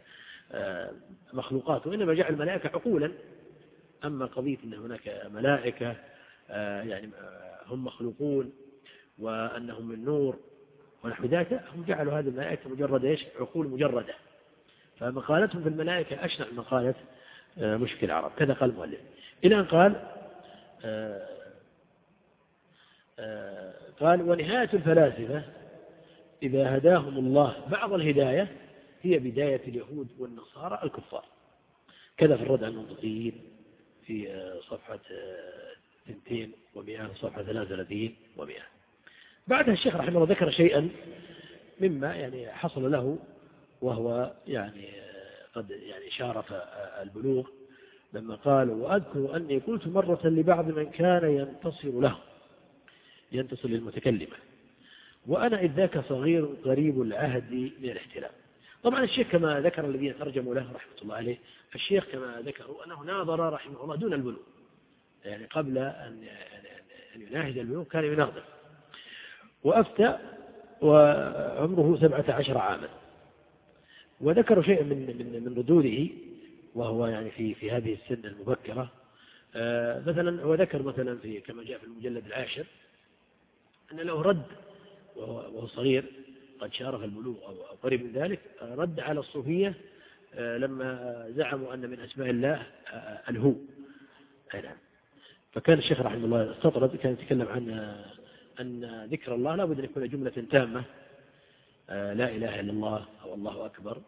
مخلوقات وإنما جعل الملائكة عقولا. أما قضية أن هناك ملائكة يعني هم مخلوقون وأنهم من نور ونحو ذلك هم جعلوا هذه الملائكة مجرد إيش؟ عقول مجردة. فمقالتهم في الملائكة أشنع مقالة آه، مشكل العرب كذا قال المؤلف. إلى أن قال آه، آه، قال ونهاية الفلاسفة إذا هداهم الله بعض الهداية هي بداية اليهود والنصارى الكفار. كذا في الرد عن المنطقيين في صفحة ثنتين ومئة صفحة ثلاثة وثلاثين ومئة. بعدها الشيخ رحمه الله ذكر شيئا مما يعني حصل له وهو يعني قد يعني شارف البلوغ لما قال وأذكر أني قلت مرة لبعض من كان ينتصر له ينتصر للمتكلمة وأنا إذ ذاك صغير قريب العهد من الاحتلال. طبعا الشيخ كما ذكر الذين ترجموا له رحمة الله عليه الشيخ كما ذكروا أنه ناظر رحمه الله دون البلوغ يعني قبل أن أن يناهد البلوغ كان يناظر وأفتى وعمره سبعة عشر عاما. وذكروا شيئا من من من ردوده وهو يعني في في هذه السن المبكرة. آه، مثلا هو ذكر مثلا في كما جاء في المجلد العاشر أن له رد وهو صغير قد شارف البلوغ أو قريب من ذلك رد على الصوفية آه، لما زعموا أن من أسماء الله آه، الهو. نعم. فكان الشيخ رحمه الله استطرد كان يتكلم عن أن ذكر الله لا بد أن يكون جملة تامة. لا إله إلا الله أو الله أكبر.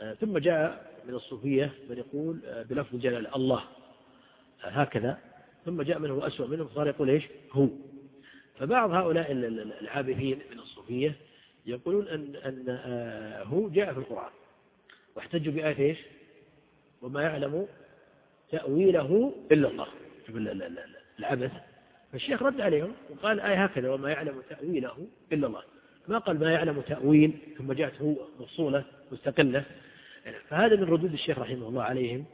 آه، ثم جاء من الصوفية من يقول آه، بلفظ جلال الله. آه، هكذا. ثم جاء من هو أسوأ منهم صار يقول إيش؟ هو. فبعض هؤلاء العابثين من الصوفية يقولون أن, أن هو جاء في القرآن. واحتجوا بآية إيش؟ وما يعلم تأويله إلا الله. العبث. فالشيخ رد عليهم وقال آية هكذا وما يعلم تأويله إلا الله. ما قال ما يعلم تأويل ثم جاءت هو مفصولة مستقلة. فهذا من ردود الشيخ رحمه الله عليهم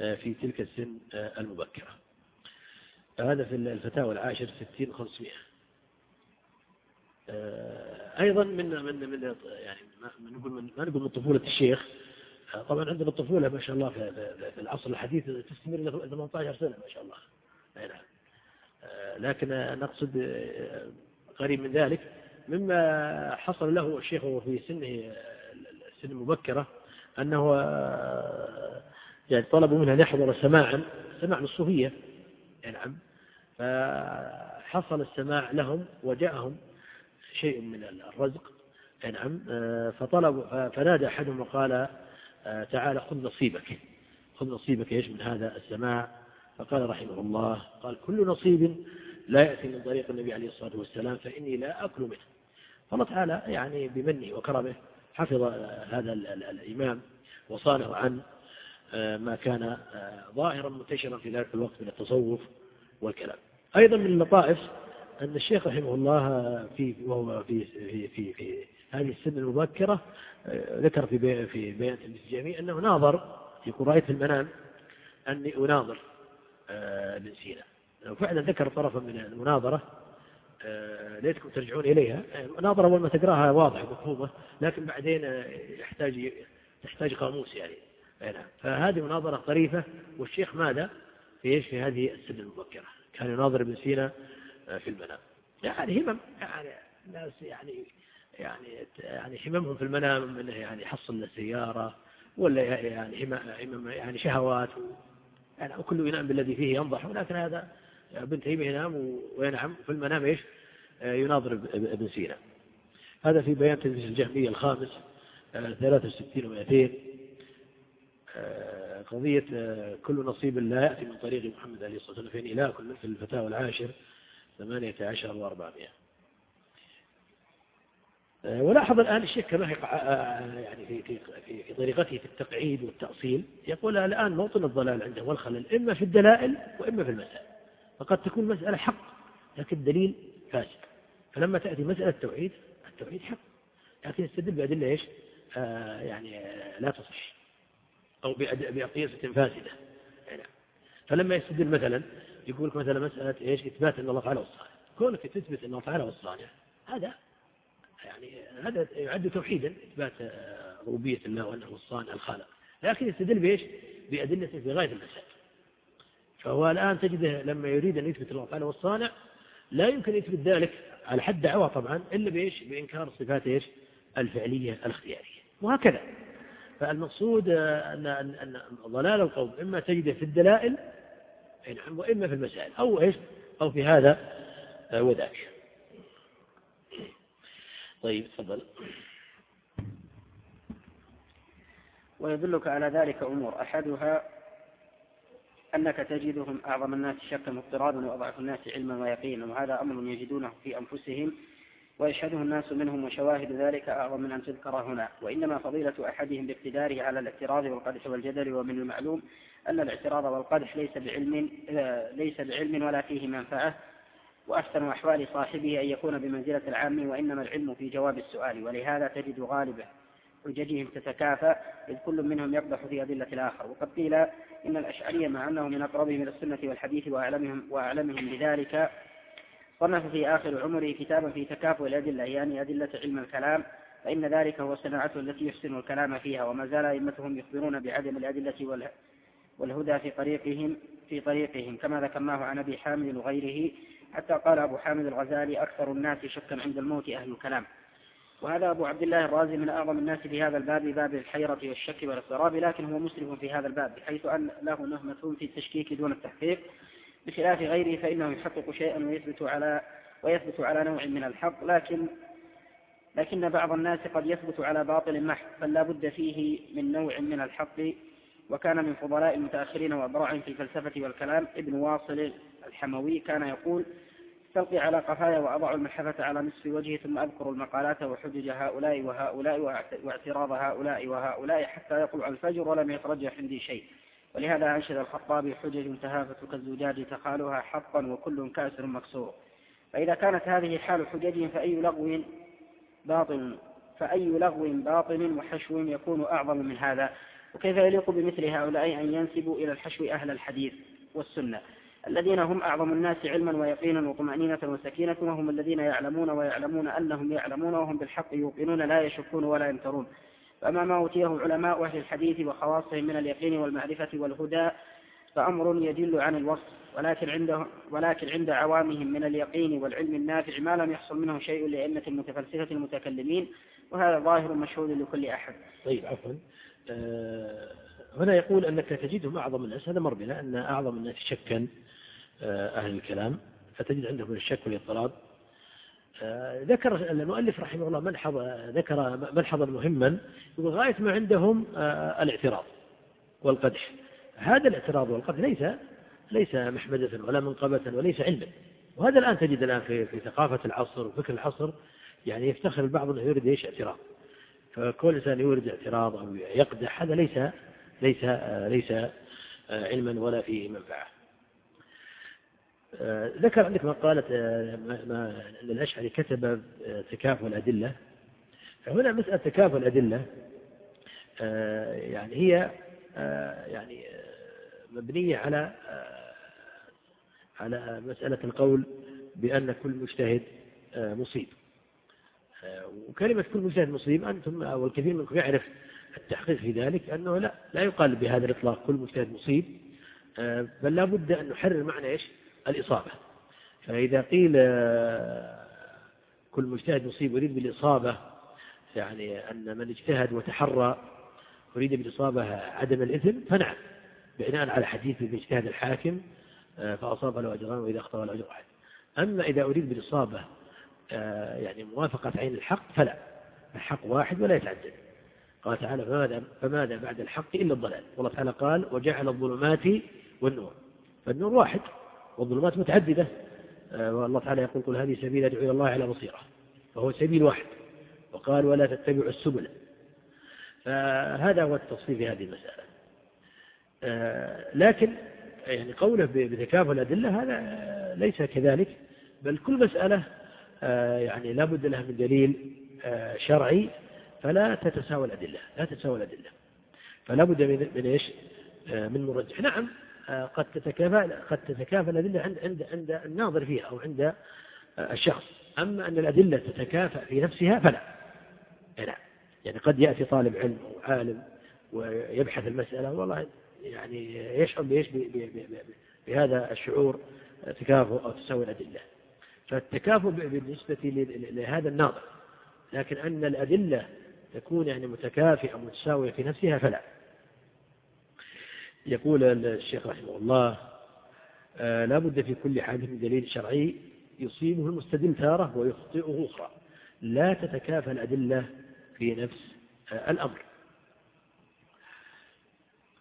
آه، في تلك السن آه، المبكرة. هذا في الفتاوى العاشر ستين خمسمائة. آه، أيضا من من من يعني ما نقول من ما نقول من طفولة الشيخ. طبعا عندنا الطفولة ما شاء الله في, في العصر الحديث تستمر إلى 18 سنة ما شاء الله. نعم. لكن نقصد قريب من ذلك مما حصل له الشيخ في سنه السن المبكرة أنه يعني طلبوا منه أن يحضر سماعا سماع للصوفية نعم فحصل السماع لهم وجاءهم شيء من الرزق نعم فطلب فنادى أحدهم وقال تعالى خذ نصيبك خذ نصيبك إيش من هذا السماع فقال رحمه الله قال كل نصيب لا يأتي من طريق النبي عليه الصلاة والسلام فإني لا أكل منه. فالله تعالى يعني بمنه وكرمه حفظ هذا الإمام وصانه عن آه، ما كان آه، ظاهرا منتشرا في ذلك الوقت من التصوف والكلام. أيضا من اللطائف أن الشيخ رحمه الله في وهو في في في, في هذه السن المبكرة آه، ذكر في في بيان الجميع أنه ناظر يقول رأيت في المنام أني أناظر ابن سينا وفعلا ذكر طرفا من المناظرة آه، ليتكم ترجعون إليها. ناظر أول ما تقراها واضحة مفهومة لكن بعدين آه، يحتاج تحتاج قاموس يعني فهذه مناظرة طريفة. والشيخ ماذا؟ في إيش؟ في هذه السنة المبكرة. كان يناظر ابن سينا آه، في المنام. يعني همم يعني الناس يعني يعني يعني هممهم في المنام منه يعني يحصل له سيارة ولا يعني همم يعني شهوات يعني كل ينام بالذي فيه ينضح ولكن هذا ابن تيمية ينام وينعم في المنام إيش؟ يناظر ابن سينا. هذا في بيان تدريس الجهمية الخامس 63 و200 قضية آه، كل نصيب لا يأتي من طريق محمد عليه الصلاة والسلام فإن إله كل في الفتاوى العاشر 18 و400 ولاحظ الآن الشيخ كما آه، يعني في في في طريقته في التقعيد والتأصيل يقول الآن موطن الضلال عنده والخلل إما في الدلائل وإما في المسائل فقد تكون مسألة حق لكن الدليل فاسد. فلما تأتي مسألة التوحيد التوحيد حق. لكن يستدل بأدلة إيش؟ آه يعني آه لا تصح. أو بأقيسة فاسدة. يعني فلما يستدل مثلا يقول لك مثلا مسألة إيش؟ إثبات أن الله تعالى والصانع كونك تثبت أن الله تعالى والصانع هذا يعني هذا يعد توحيدا إثبات آه، ربوبية الله وأنه الصانع الخالق. لكن يستدل بإيش؟ بأدلة في غاية المسائل فهو الآن تجده لما يريد أن يثبت الله تعالى والصانع لا يمكن يثبت ذلك على حد دعوة طبعا إلا بإيش؟ بإنكار صفات إيش؟ الفعلية الاختيارية. وهكذا. فالمقصود أن, أن, أن ضلال القوم إما تجده في الدلائل نعم وإما في المسائل أو إيش؟ أو في هذا وذاك. طيب تفضل. ويدلك على ذلك أمور. أحدها أنك تجدهم أعظم الناس شكا واضطرادا وأضعف الناس علما ويقينا وهذا أمر يجدونه في أنفسهم ويشهده الناس منهم وشواهد ذلك أعظم من أن تذكر هنا. وإنما فضيلة أحدهم باقتداره على الاعتراض والقدح والجدل ومن المعلوم أن الاعتراض والقدح ليس بعلم ليس بعلم ولا فيه منفعة وأحسن أحوال صاحبه أن يكون بمنزلة العام وإنما العلم في جواب السؤال. ولهذا تجد غالبه حججهم تتكافى إذ كل منهم يقدح في أدلة الآخر. وقد قيل إن الأشعرية مع أنه من أقربهم إلى السنة والحديث وأعلمهم, وأعلمهم بذلك. صنف في آخر عمره كتابا في تكافؤ الأدلة يعني أدلة علم الكلام فإن ذلك هو صناعته التي يحسن الكلام فيها. وما زال أئمتهم يخبرون بعدم الأدلة والهدى في طريقهم في طريقهم كما ذكرناه عن أبي حامد وغيره. حتى قال أبو حامد الغزالي أكثر الناس شكا عند الموت أهل الكلام. وهذا أبو عبد الله الرازي من أعظم الناس في هذا الباب باب الحيرة والشك والإضطراب لكن هو مسلم في هذا الباب بحيث أن له نهمة في التشكيك دون التحقيق. بخلاف غيره فإنه يحقق شيئا ويثبت على ويثبت على نوع من الحق لكن لكن بعض الناس قد يثبت على باطل محض بل لا بد فيه من نوع من الحق وكان من فضلاء المتأخرين وأبرعهم في الفلسفة والكلام ابن واصل الحموي كان يقول استلقي على قفايا وأضع المحفة على نصف وجهي ثم أذكر المقالات وحجج هؤلاء وهؤلاء واعتراض هؤلاء وهؤلاء حتى يطلع الفجر ولم يترجح عندي شيء. ولهذا أنشد الخطابي حجج تهافت كالزجاج تخالها حقا وكل كاسر مكسور. فإذا كانت هذه حال حججهم فأي لغو باطل فأي لغو باطل وحشو يكون أعظم من هذا؟ وكيف يليق بمثل هؤلاء أن ينسبوا إلى الحشو أهل الحديث والسنة؟ الذين هم أعظم الناس علما ويقينا وطمأنينة وسكينة وهم الذين يعلمون ويعلمون أنهم يعلمون وهم بالحق يوقنون لا يشكون ولا يمترون فأما ما أوتيه علماء أهل الحديث وخواصهم من اليقين والمعرفة والهدى فأمر يدل عن الوصف ولكن عند ولكن عند عوامهم من اليقين والعلم النافع ما لم يحصل منه شيء لأئمة المتفلسفة المتكلمين وهذا ظاهر مشهود لكل أحد. طيب عفوا. آه هنا يقول أنك تجدهم أعظم الناس هذا مر بنا أن أعظم الناس شكا أهل الكلام فتجد عندهم الشك والاضطراب. آه، ذكر المؤلف رحمه الله ملحظ ذكر ملحظا مهما يقول غاية ما عندهم آه، الاعتراض والقدح. هذا الاعتراض والقدح ليس ليس محمدة ولا منقبة وليس علما. وهذا الآن تجد الآن في, في ثقافة العصر وفكر العصر يعني يفتخر البعض أنه يريد إيش؟ اعتراض. فكل إنسان يورد اعتراض أو يقدح هذا ليس ليس ليس علما ولا فيه منفعة. ذكر عندك مقالة ما أن الأشعري كتب تكافؤ الأدلة. فهنا مسألة تكافؤ الأدلة يعني هي يعني مبنية على على مسألة القول بأن كل مجتهد مصيب. وكلمة كل مجتهد مصيب أنتم أو الكثير منكم يعرف التحقيق في ذلك أنه لا لا يقال بهذا الإطلاق كل مجتهد مصيب. بل لا بد أن نحرر معنى إيش؟ الإصابة. فإذا قيل كل مجتهد مصيب يريد بالإصابة يعني أن من اجتهد وتحرى يريد بالإصابة عدم الإثم فنعم بناء على حديث إذا اجتهد الحاكم فأصاب له أجران وإذا أخطأ له أجر واحد. أما إذا أريد بالإصابة يعني موافقة عين الحق فلا الحق واحد ولا يتعدد. قال تعالى فماذا, فماذا بعد الحق إلا الضلال؟ والله تعالى قال وجعل الظلمات والنور. فالنور واحد. والظلمات متعددة. آه، والله تعالى يقول قل هذه سبيل أدعو إلى الله على بصيرة. فهو سبيل واحد. وقال ولا تتبعوا السبل. فهذا هو التفصيل في هذه المسألة. آه، لكن يعني قوله بتكافؤ الأدلة هذا ليس كذلك. بل كل مسألة آه، يعني لا بد لها من دليل شرعي. فلا تتساوى الأدلة. لا تتساوى الأدلة. فلا بد من, إيش؟ من مرجح. نعم قد تتكافى قد تتكافى الأدلة عند عند عند الناظر فيها أو عند الشخص. أما أن الأدلة تتكافأ في نفسها فلا. لا يعني قد يأتي طالب علم أو عالم ويبحث المسألة والله يعني يشعر بإيش؟ بهذا الشعور تكافؤ أو تساوي الأدلة. فالتكافؤ بالنسبة لهذا الناظر. لكن أن الأدلة تكون يعني متكافئة متساوية في نفسها فلا. يقول الشيخ رحمه الله آه، لا بد في كل حادث دليل شرعي يصيبه المستدل تارة ويخطئه أخرى. لا تتكافى الأدلة في نفس آه، الأمر.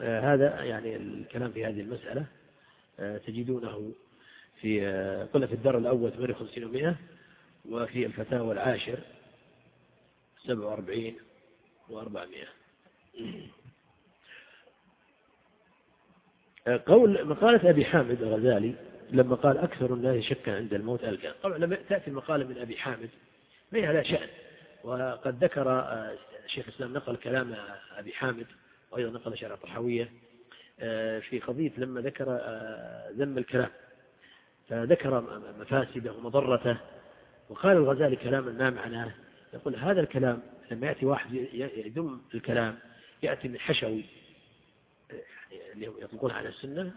آه، هذا يعني الكلام في هذه المسألة تجدونه في قلنا في الدار الأول 58 و100 وفي الفتاوى العاشر 47 و400 قول مقالة أبي حامد الغزالي لما قال أكثر الناس شكا عند الموت ألقى طبعا لما تأتي المقالة من أبي حامد ما هي شأن؟ وقد ذكر آه، شيخ الإسلام نقل كلام أبي حامد وأيضا نقل شرع الطحاوية آه، في قضية لما ذكر آه، ذم الكلام. فذكر مفاسده ومضرته وقال الغزالي كلاما ما معناه يقول هذا الكلام لما يأتي واحد يذم الكلام يأتي من حشوي. اللي يطلقون على السنة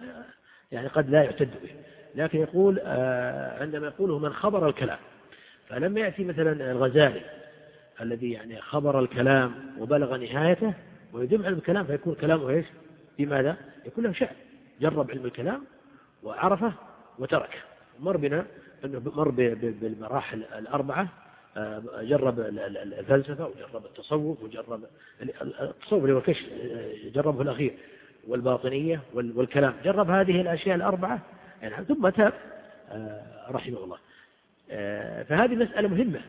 يعني قد لا يعتد به لكن يقول آه، عندما يقوله من خبر الكلام فلما يأتي مثلا الغزالي الذي يعني خبر الكلام وبلغ نهايته ويدم علم الكلام فيكون كلامه إيش؟ بماذا؟ يكون له شأن جرب علم الكلام وعرفه وتركه مر بنا أنه مر بالمراحل الأربعة آه، جرب الفلسفة وجرب التصوف وجرب التصوف اللي هو آه، جربه الأخير والباطنية والكلام. جرب هذه الأشياء الأربعة. يعني ثم تاب. آه، رحمه الله. آه، فهذه مسألة مهمة.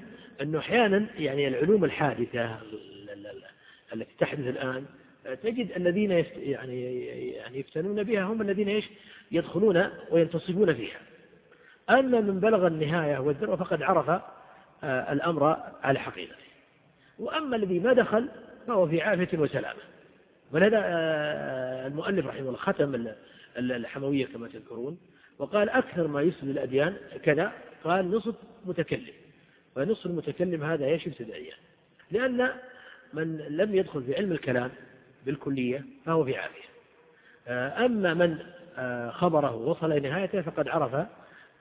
أنه أحيانا يعني العلوم الحادثة التي تحدث الآن تجد الذين يعني يعني يفتنون بها هم الذين إيش؟ يدخلون وينتصفون فيها. أما من بلغ النهاية والذروة فقد عرف آه، الأمر على حقيقته. وأما الذي ما دخل فهو في عافية وسلامة. ولهذا آه، المؤلف رحمه الله ختم الحموية كما تذكرون وقال أكثر ما يسلم الأديان كذا قال نصف متكلم. ونصف المتكلم هذا إيش ابتدائيا لأن من لم يدخل في علم الكلام بالكلية فهو في عافية. آه، أما من آه، خبره وصل إلى نهايته فقد عرف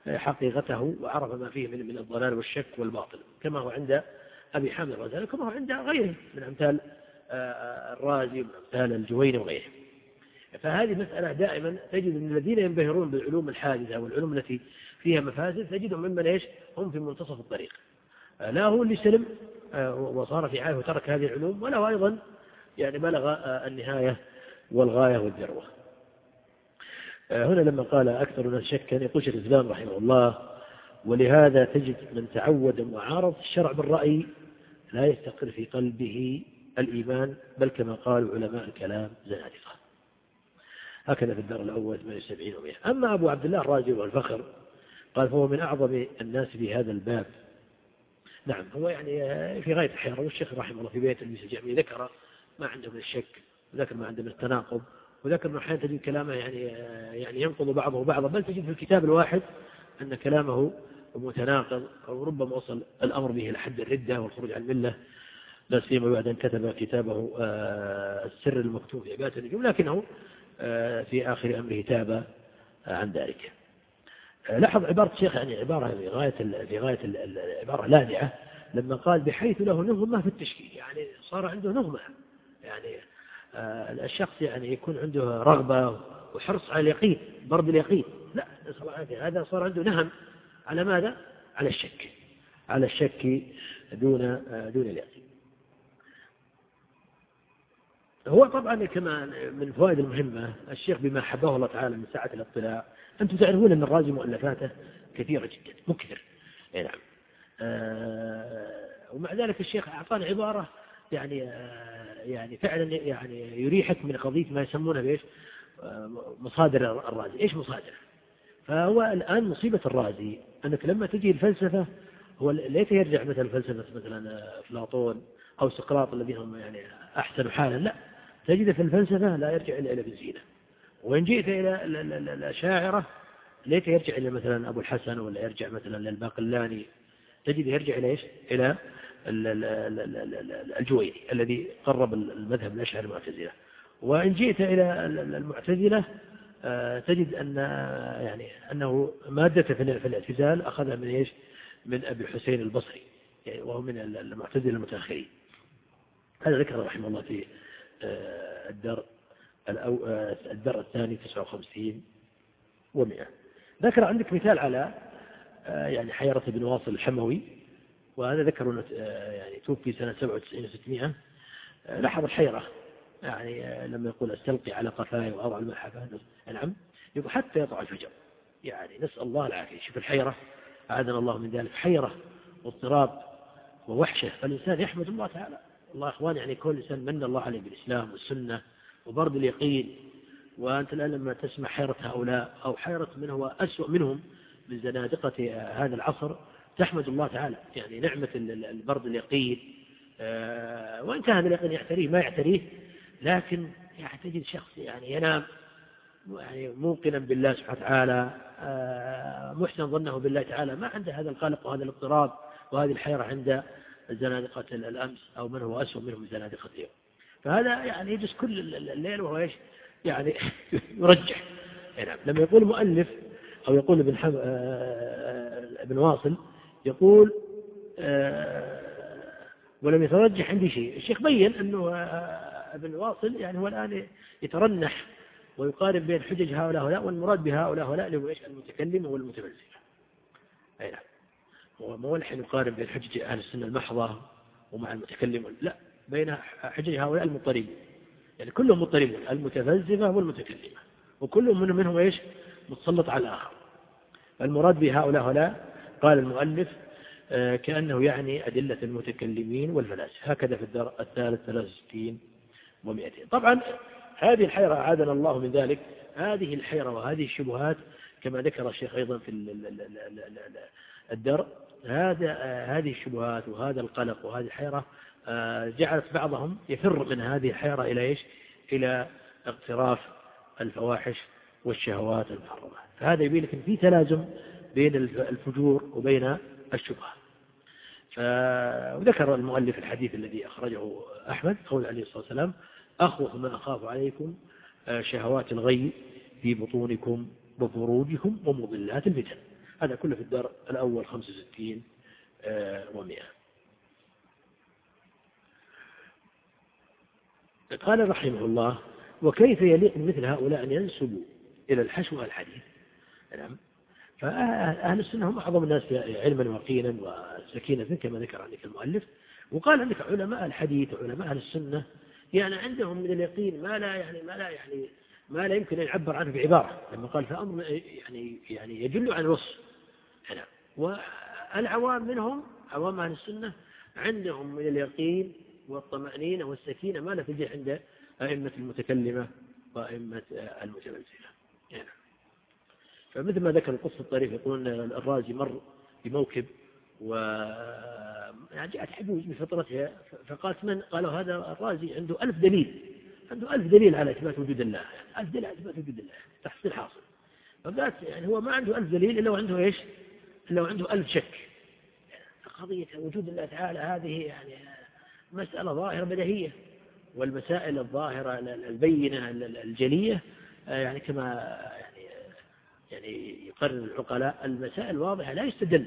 حقيقته وعرف ما فيه من من الضلال والشك والباطل كما هو عند أبي حامد الغزالي كما هو عند غيره من أمثال الرازي وأمثال الجويني وغيره. فهذه مسألة دائما تجد أن الذين ينبهرون بالعلوم الحادثة والعلوم التي فيها مفاسد تجدهم ممن إيش؟ هم في منتصف الطريق. لا هو اللي سلم آه، وصار في عافية وترك هذه العلوم ولا هو أيضا يعني بلغ النهاية والغاية والذروة. آه، هنا لما قال أكثر الناس شكا يقول شيخ الإسلام رحمه الله ولهذا تجد من تعود معارض الشرع بالرأي لا يستقر في قلبه الإيمان بل كما قال علماء الكلام زنادقة. هكذا في الدار الأول 78 و100 أما أبو عبد الله الرازي والفخر قال فهو من أعظم الناس في هذا الباب. نعم هو يعني في غاية الحيرة والشيخ رحمه الله في بيت الميس الجامعي ذكر ما عنده من الشك وذكر ما عنده من التناقض وذكر أنه أحيانا تجد كلامه يعني يعني ينقض بعضه بعضا. بل تجد في الكتاب الواحد أن كلامه متناقض أو ربما وصل الأمر به لحد الردة والخروج عن الملة. لا سيما بعد أن كتب كتابه آه، السر المكتوب في عبادة النجوم لكنه آه، في آخر أمره تاب عن ذلك. آه، لاحظ عبارة الشيخ يعني عبارة في غاية في غاية العبارة لاذعة لما قال بحيث له نغمة في التشكيل يعني صار عنده نغمة يعني الشخص يعني يكون عنده رغبة وحرص على اليقين ضرب اليقين. لا هذا صار عنده نهم على ماذا؟ على الشك على الشك دون دون اليقين. هو طبعا كما من الفوائد المهمة الشيخ بما حباه الله تعالى من سعة الاطلاع أنتم تعرفون أن الرازي مؤلفاته كثيرة جدا مكثر. نعم. آه ومع ذلك الشيخ أعطانا عبارة يعني آه يعني فعلا يعني يريحك من قضية ما يسمونه بإيش؟ آه مصادر الرازي. إيش مصادر؟ فهو الآن مصيبة الرازي أنك لما تجي الفلسفة هو ليس يرجع مثل فلسفة مثلا أفلاطون أو سقراط الذين هم يعني أحسن حالا لا. تجد في الفلسفة لا يرجع إلا إلى ابن سينا. وإن جئت إلى الأشاعرة ليت يرجع إلى مثلا أبو الحسن ولا يرجع مثلا للباقلاني. تجد يرجع إلى إيش؟ إلى الجويني الذي قرب المذهب الأشعري المعتزلة وإن جئت إلى المعتزلة آه، تجد أن يعني أنه مادة في الاعتزال أخذها من إيش؟ من أبي حسين البصري يعني وهو من المعتزلة المتأخرين. هذا ذكر رحمه الله في آه، الدر آه، الدر الثاني 59 و100 ذكر عندك مثال على يعني حيرة بن واصل الحموي وهذا ذكر يعني توفي سنة 97 و600 لاحظ الحيرة يعني لما يقول أستلقي على قفاي وأضع الملحفة نعم. يقول حتى يطلع الفجر يعني نسأل الله العافية. شوف الحيرة أعاذنا الله من ذلك. حيرة واضطراب ووحشة فالإنسان يحمد الله تعالى. الله أخوان يعني كل إنسان من الله عليه بالإسلام والسنة وبرد اليقين وأنت الآن لما تسمع حيرة هؤلاء أو حيرة من هو أسوأ منهم من زنادقة هذا العصر تحمد الله تعالى. يعني نعمة البرد اليقين آه، وإن كان هذا اليقين يعتريه ما يعتريه لكن يعني تجد شخص يعني ينام يعني موقنا بالله سبحانه وتعالى آه، محسن ظنه بالله تعالى ما عنده هذا القلق وهذا الاضطراب وهذه الحيرة عند زنادقة الأمس أو من هو أسوأ منهم زنادقة اليوم فهذا يعني يجلس كل الليل وهو إيش؟ يعني [laughs] يرجح. نعم. لما يقول مؤلف أو يقول ابن حم... آه، ابن واصل يقول آه، ولم يترجح عندي شيء. الشيخ بين أنه ابن واصل يعني هو الآن يترنح ويقارن بين حجج هؤلاء هؤلاء والمراد بهؤلاء هؤلاء اللي هو المتكلم والمتفلسفة أي نعم. هو مو الحين يقارن بين حجج أهل السنة المحضة ومع المتكلم لا بين حجج هؤلاء المضطربين يعني كلهم مضطربون المتفلسفة والمتكلمة. وكلهم منهم, منهم إيش؟ متسلط على الآخر. المراد بهؤلاء هؤلاء قال المؤلف آه، كأنه يعني أدلة المتكلمين والفلاسفة. هكذا في الدار الثالث 63 و200 طبعا هذه الحيرة أعاذنا الله من ذلك. هذه الحيرة وهذه الشبهات كما ذكر الشيخ أيضا في الدر هذا هذه الشبهات وهذا القلق وهذه الحيرة آه، جعلت بعضهم يفر من هذه الحيرة إلى إيش؟ إلى اقتراف الفواحش والشهوات المحرمة. فهذا يبين لك في تلازم بين الفجور وبين الشبهات. وذكر المؤلف الحديث الذي أخرجه أحمد قول عليه الصلاة والسلام أخوف ما أخاف عليكم آه، شهوات الغي في بطونكم وفروجكم ومضلات الفتن. هذا كله في الدار الأول 65 و100 قال رحمه الله وكيف يليق مثل هؤلاء أن ينسبوا إلى الحشو الحديث نعم. فأهل السنة هم أعظم الناس علما وقينا وسكينة كما ذكر عنك المؤلف. وقال عندك علماء الحديث وعلماء أهل السنة يعني عندهم من اليقين ما لا يعني ما لا يعني ما لا يمكن أن يعبر عنه بعبارة لما قال فأمر يعني يعني يجل عن الوصف. هنا والعوام منهم عوام أهل السنة عندهم من اليقين والطمأنينة والسكينة ما لا تجد عند أئمة المتكلمة وأئمة المتمثلة يعني فمثل ما ذكر القصة الطريف يقولون الرازي مر بموكب و يعني جاءت حبوب بفطرتها فقالت من؟ قالوا هذا الرازي عنده ألف دليل. عنده ألف دليل على إثبات وجود الله. ألف دليل على إثبات وجود الله. تحصيل حاصل. فقالت يعني هو ما عنده ألف دليل إلا وعنده إيش؟ إلا وعنده ألف شك. قضية وجود الله تعالى هذه يعني مسألة ظاهرة بديهية. والمسائل الظاهرة البينة الجلية يعني كما يعني يعني يقرر العقلاء المسائل الواضحة لا يستدل.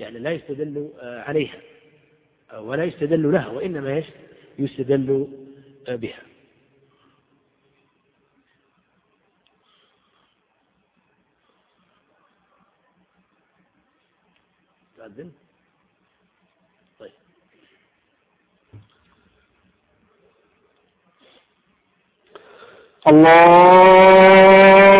يعني لا يستدل آه، عليها. ولا يستدل لها وإنما يستدل آه، بها. تأذن طيب. الله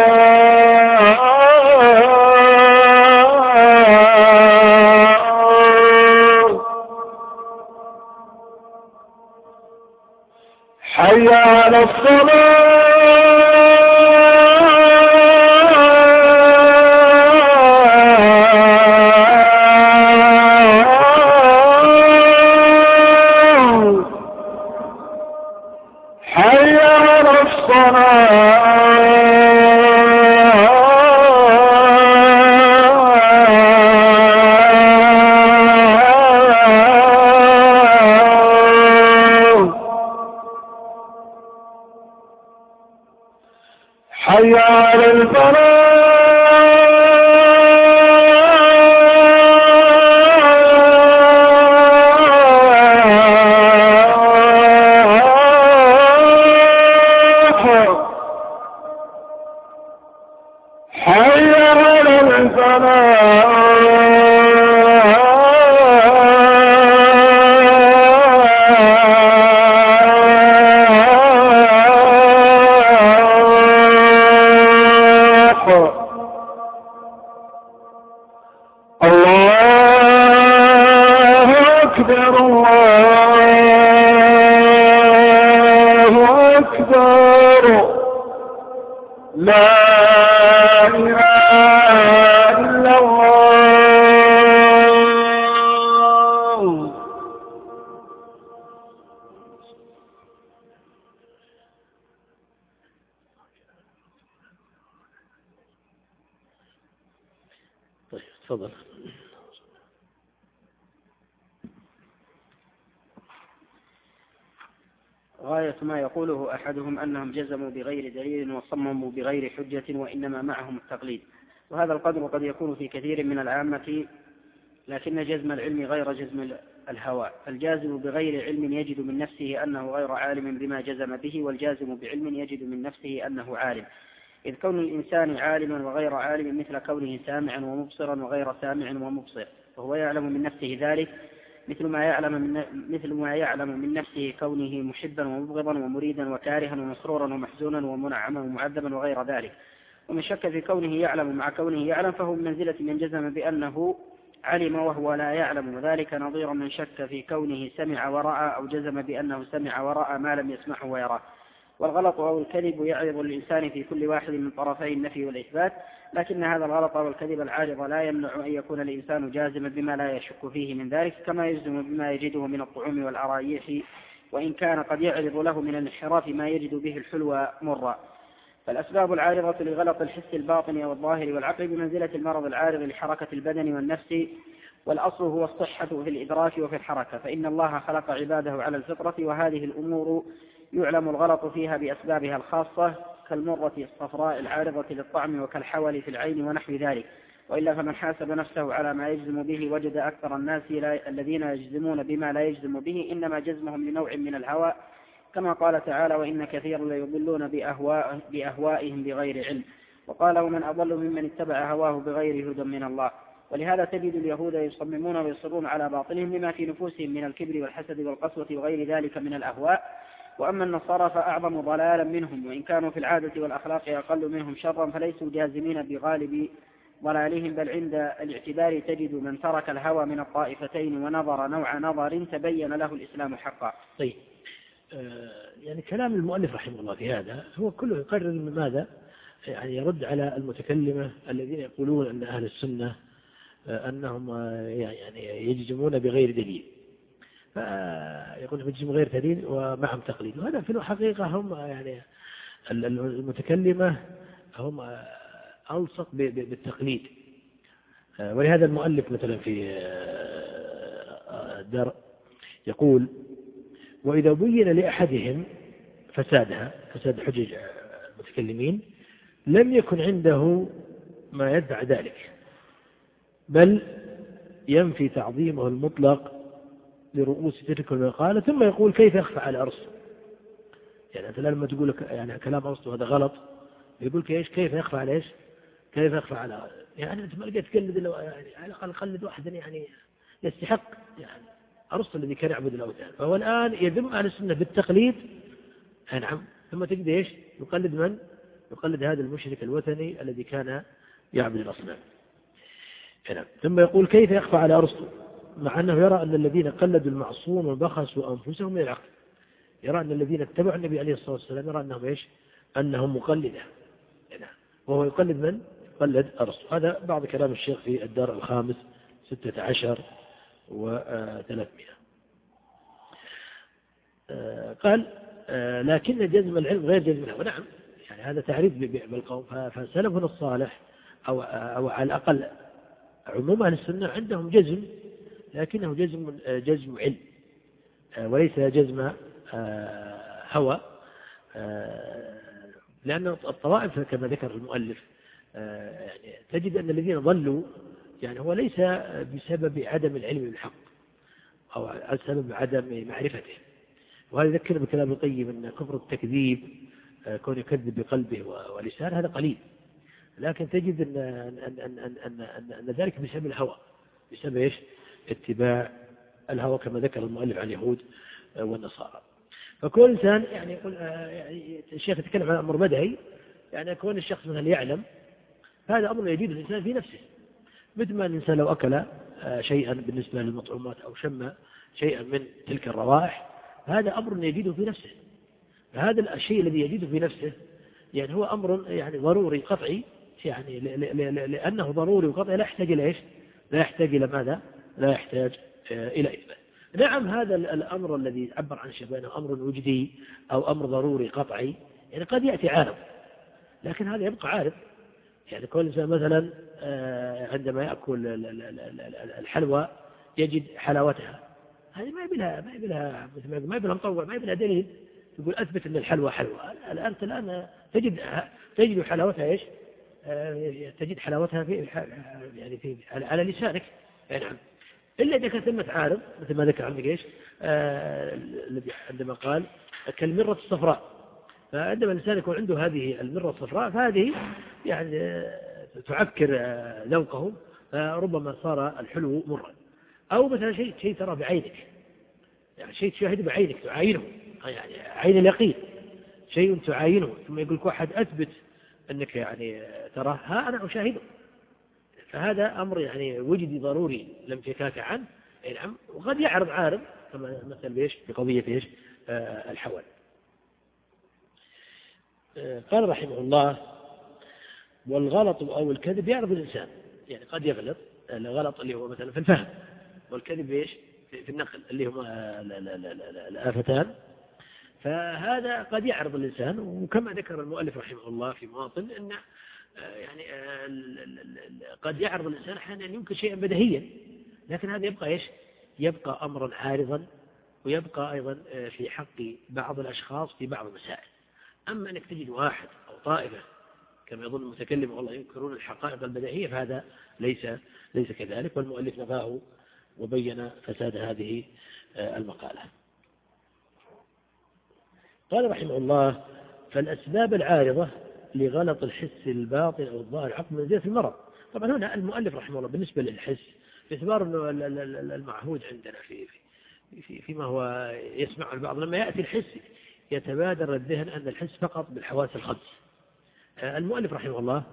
وإنما معهم التقليد. وهذا القدر قد يكون في كثير من العامة لكن جزم العلم غير جزم الهوى. فالجازم بغير علم يجد من نفسه أنه غير عالم بما جزم به والجازم بعلم يجد من نفسه أنه عالم. إذ كون الإنسان عالما وغير عالم مثل كونه سامعا ومبصرا وغير سامع ومبصر وهو يعلم من نفسه ذلك مثل ما يعلم من مثل ما يعلم من نفسه كونه محبا ومبغضا ومريدا وكارها ومسرورا ومحزونا ومنعما ومعذبا وغير ذلك. ومن شك في كونه يعلم مع كونه يعلم فهو بمنزلة من جزم بأنه علم وهو لا يعلم. وذلك نظير من شك في كونه سمع ورأى أو جزم بأنه سمع ورأى ما لم يسمعه ويراه والغلط أو الكذب يعرض للإنسان في كل واحد من طرفي النفي والإثبات لكن هذا الغلط أو الكذب العارض لا يمنع أن يكون الإنسان جازما بما لا يشك فيه من ذلك كما يجزم بما يجده من الطعوم والأرايح وإن كان قد يعرض له من الانحراف ما يجد به الحلو مرا فالأسباب العارضة لغلط الحس الباطن أو والعقل بمنزلة المرض العارض لحركة البدن والنفس والأصل هو الصحة في الإدراك وفي الحركة فإن الله خلق عباده على الفطرة وهذه الأمور يعلم الغلط فيها بأسبابها الخاصة كالمرة الصفراء العارضة للطعم وكالحول في العين ونحو ذلك. وإلا فمن حاسب نفسه على ما يجزم به وجد أكثر الناس الذين يجزمون بما لا يجزم به إنما جزمهم لنوع من الهوى كما قال تعالى وإن كثيرا ليضلون بأهواء بأهوائهم بغير علم. وقال ومن أضل ممن اتبع هواه بغير هدى من الله. ولهذا تجد اليهود يصممون ويصرون على باطلهم لما في نفوسهم من الكبر والحسد والقسوة وغير ذلك من الأهواء. وأما النصارى فأعظم ضلالا منهم وإن كانوا في العادة والأخلاق أقل منهم شرا فليسوا جازمين بغالب ضلالهم. بل عند الاعتبار تجد من ترك الهوى من الطائفتين ونظر نوع نظر تبين له الإسلام حقا. طيب. يعني كلام المؤلف رحمه الله في هذا هو كله يقرر ماذا؟ يعني يرد على المتكلمة الذين يقولون أن أهل السنة آه، أنهم آه، يعني يجزمون بغير دليل. فيقول بجسم غير دليل ومعهم تقليد. وهذا في الحقيقة هم يعني المتكلمة هم ألصق بالتقليد. ولهذا المؤلف مثلا في الدار يقول وإذا بين لأحدهم فسادها فساد حجج المتكلمين لم يكن عنده ما يدفع ذلك بل ينفي تعظيمه المطلق لرؤوس تلك المقالة ثم يقول كيف يخفى على أرسطو؟ يعني أنت لما تقول لك يعني كلام أرسطو هذا غلط يقول إيش؟ كيف يخفى على إيش؟ كيف يخفى على يعني أنت ما لقيت تقلد يعني على الأقل قلد واحدا يعني يستحق يعني أرسطو الذي كان يعبد الأوثان فهو الآن يذم أهل السنة بالتقليد. نعم. ثم تجد إيش؟ يقلد من؟ يقلد هذا المشرك الوثني الذي كان يعبد الأصنام. نعم. ثم يقول كيف يخفى على أرسطو؟ مع أنه يرى أن الذين قلدوا المعصوم وبخسوا أنفسهم من العقل. يرى أن الذين اتبعوا النبي عليه الصلاة والسلام يرى أنهم إيش؟ أنهم مقلدة. نعم. وهو يقلد من؟ يقلد أرسطو. هذا بعض كلام الشيخ في الدار الخامس ستة عشر. وثلاثمائة. آه، قال آه، لكن جزم العلم غير جزم الهوى نعم يعني هذا تعريف بالقوم فسلفنا الصالح أو, أو على الأقل عموم أهل السنة عندهم جزم لكنه جزم جزم علم. آه، وليس جزم آه، هوى. لأن الطوائف كما ذكر المؤلف يعني تجد أن الذين ضلوا يعني هو ليس بسبب عدم العلم بالحق أو سبب عدم معرفته. وهذا يذكر بكلام القيم أن كفر التكذيب آه، كون يكذب بقلبه ولسانه هذا قليل. لكن تجد أن, أن, أن, أن, أن, أن, أن ذلك بسبب الهوى بسبب إيش؟ اتباع الهوى كما ذكر المؤلف عن اليهود والنصارى. فكل إنسان يعني يقول آه، يعني الشيخ يتكلم عن أمر بدهي يعني كون الشخص مثلا يعلم هذا أمر يجيد الإنسان في نفسه. مثل ما الإنسان لو أكل شيئا بالنسبة للمطعومات أو شم شيئا من تلك الروائح هذا أمر يجده في نفسه. هذا الشيء الذي يجده في نفسه يعني هو أمر يعني ضروري قطعي يعني لأنه ضروري وقطعي لا يحتاج إلى إيش؟ لا يحتاج إلى ماذا؟ لا يحتاج آه، إلى إثبات. نعم هذا الأمر الذي عبر عن شبانه أمر وجدي أو أمر ضروري قطعي يعني قد يأتي عارض لكن هذا يبقى عارض. يعني كل إنسان مثلا آه، عندما يأكل الحلوى يجد حلاوتها. هذه ما يبي لها ما يبي لها ما يبي لها مطوع ما يبي لها دليل يقول أثبت أن الحلوى حلوى. أنت الآن تجد تجد حلاوتها إيش؟ آه، تجد حلاوتها في يعني في على لسانك. نعم. إلا إذا كان ثمة عارض مثل ما ذكر عندك إيش؟ آه، عندما قال كالمرة الصفراء. فعندما الإنسان يكون عنده هذه المرة الصفراء فهذه يعني تعكر ذوقه فربما صار الحلو مرا أو مثلا شيء شيء ترى بعينك يعني شيء تشاهده بعينك تعاينه. يعني عين اليقين. شيء تعاينه. ثم يقول لك واحد أثبت أنك يعني تراه ها أنا أشاهده. فهذا أمر يعني وجدي ضروري لم فكاك عنه. نعم وقد يعرض عارض كما مثل بإيش؟ في قضية إيش؟ آه الحول قال رحمه الله والغلط أو الكذب يعرض الإنسان يعني قد يغلط الغلط اللي هو مثلا في الفهم والكذب إيش؟ في النقل اللي هما الآفتان. فهذا قد يعرض الإنسان وكما ذكر المؤلف رحمه الله في مواطن أن آه، يعني آه، قد يعرض الإنسان أحيانا يمكن شيئا بدهيا لكن هذا يبقى إيش؟ يبقى أمرا عارضا ويبقى أيضا آه، في حق بعض الأشخاص في بعض المسائل. أما أنك تجد واحد أو طائفة كما يظن المتكلم والله ينكرون الحقائق البديهية فهذا ليس ليس كذلك والمؤلف نفاه وبين فساد هذه آه، المقالة. قال رحمه الله فالأسباب العارضة لغلط الحس الباطن أو الظاهر حكم منزلة المرض. طبعا هنا المؤلف رحمه الله بالنسبة للحس باعتبار أنه المعهود عندنا في في فيما هو يسمع البعض لما يأتي الحس يتبادر الذهن أن الحس فقط بالحواس الخمس. آه، المؤلف رحمه الله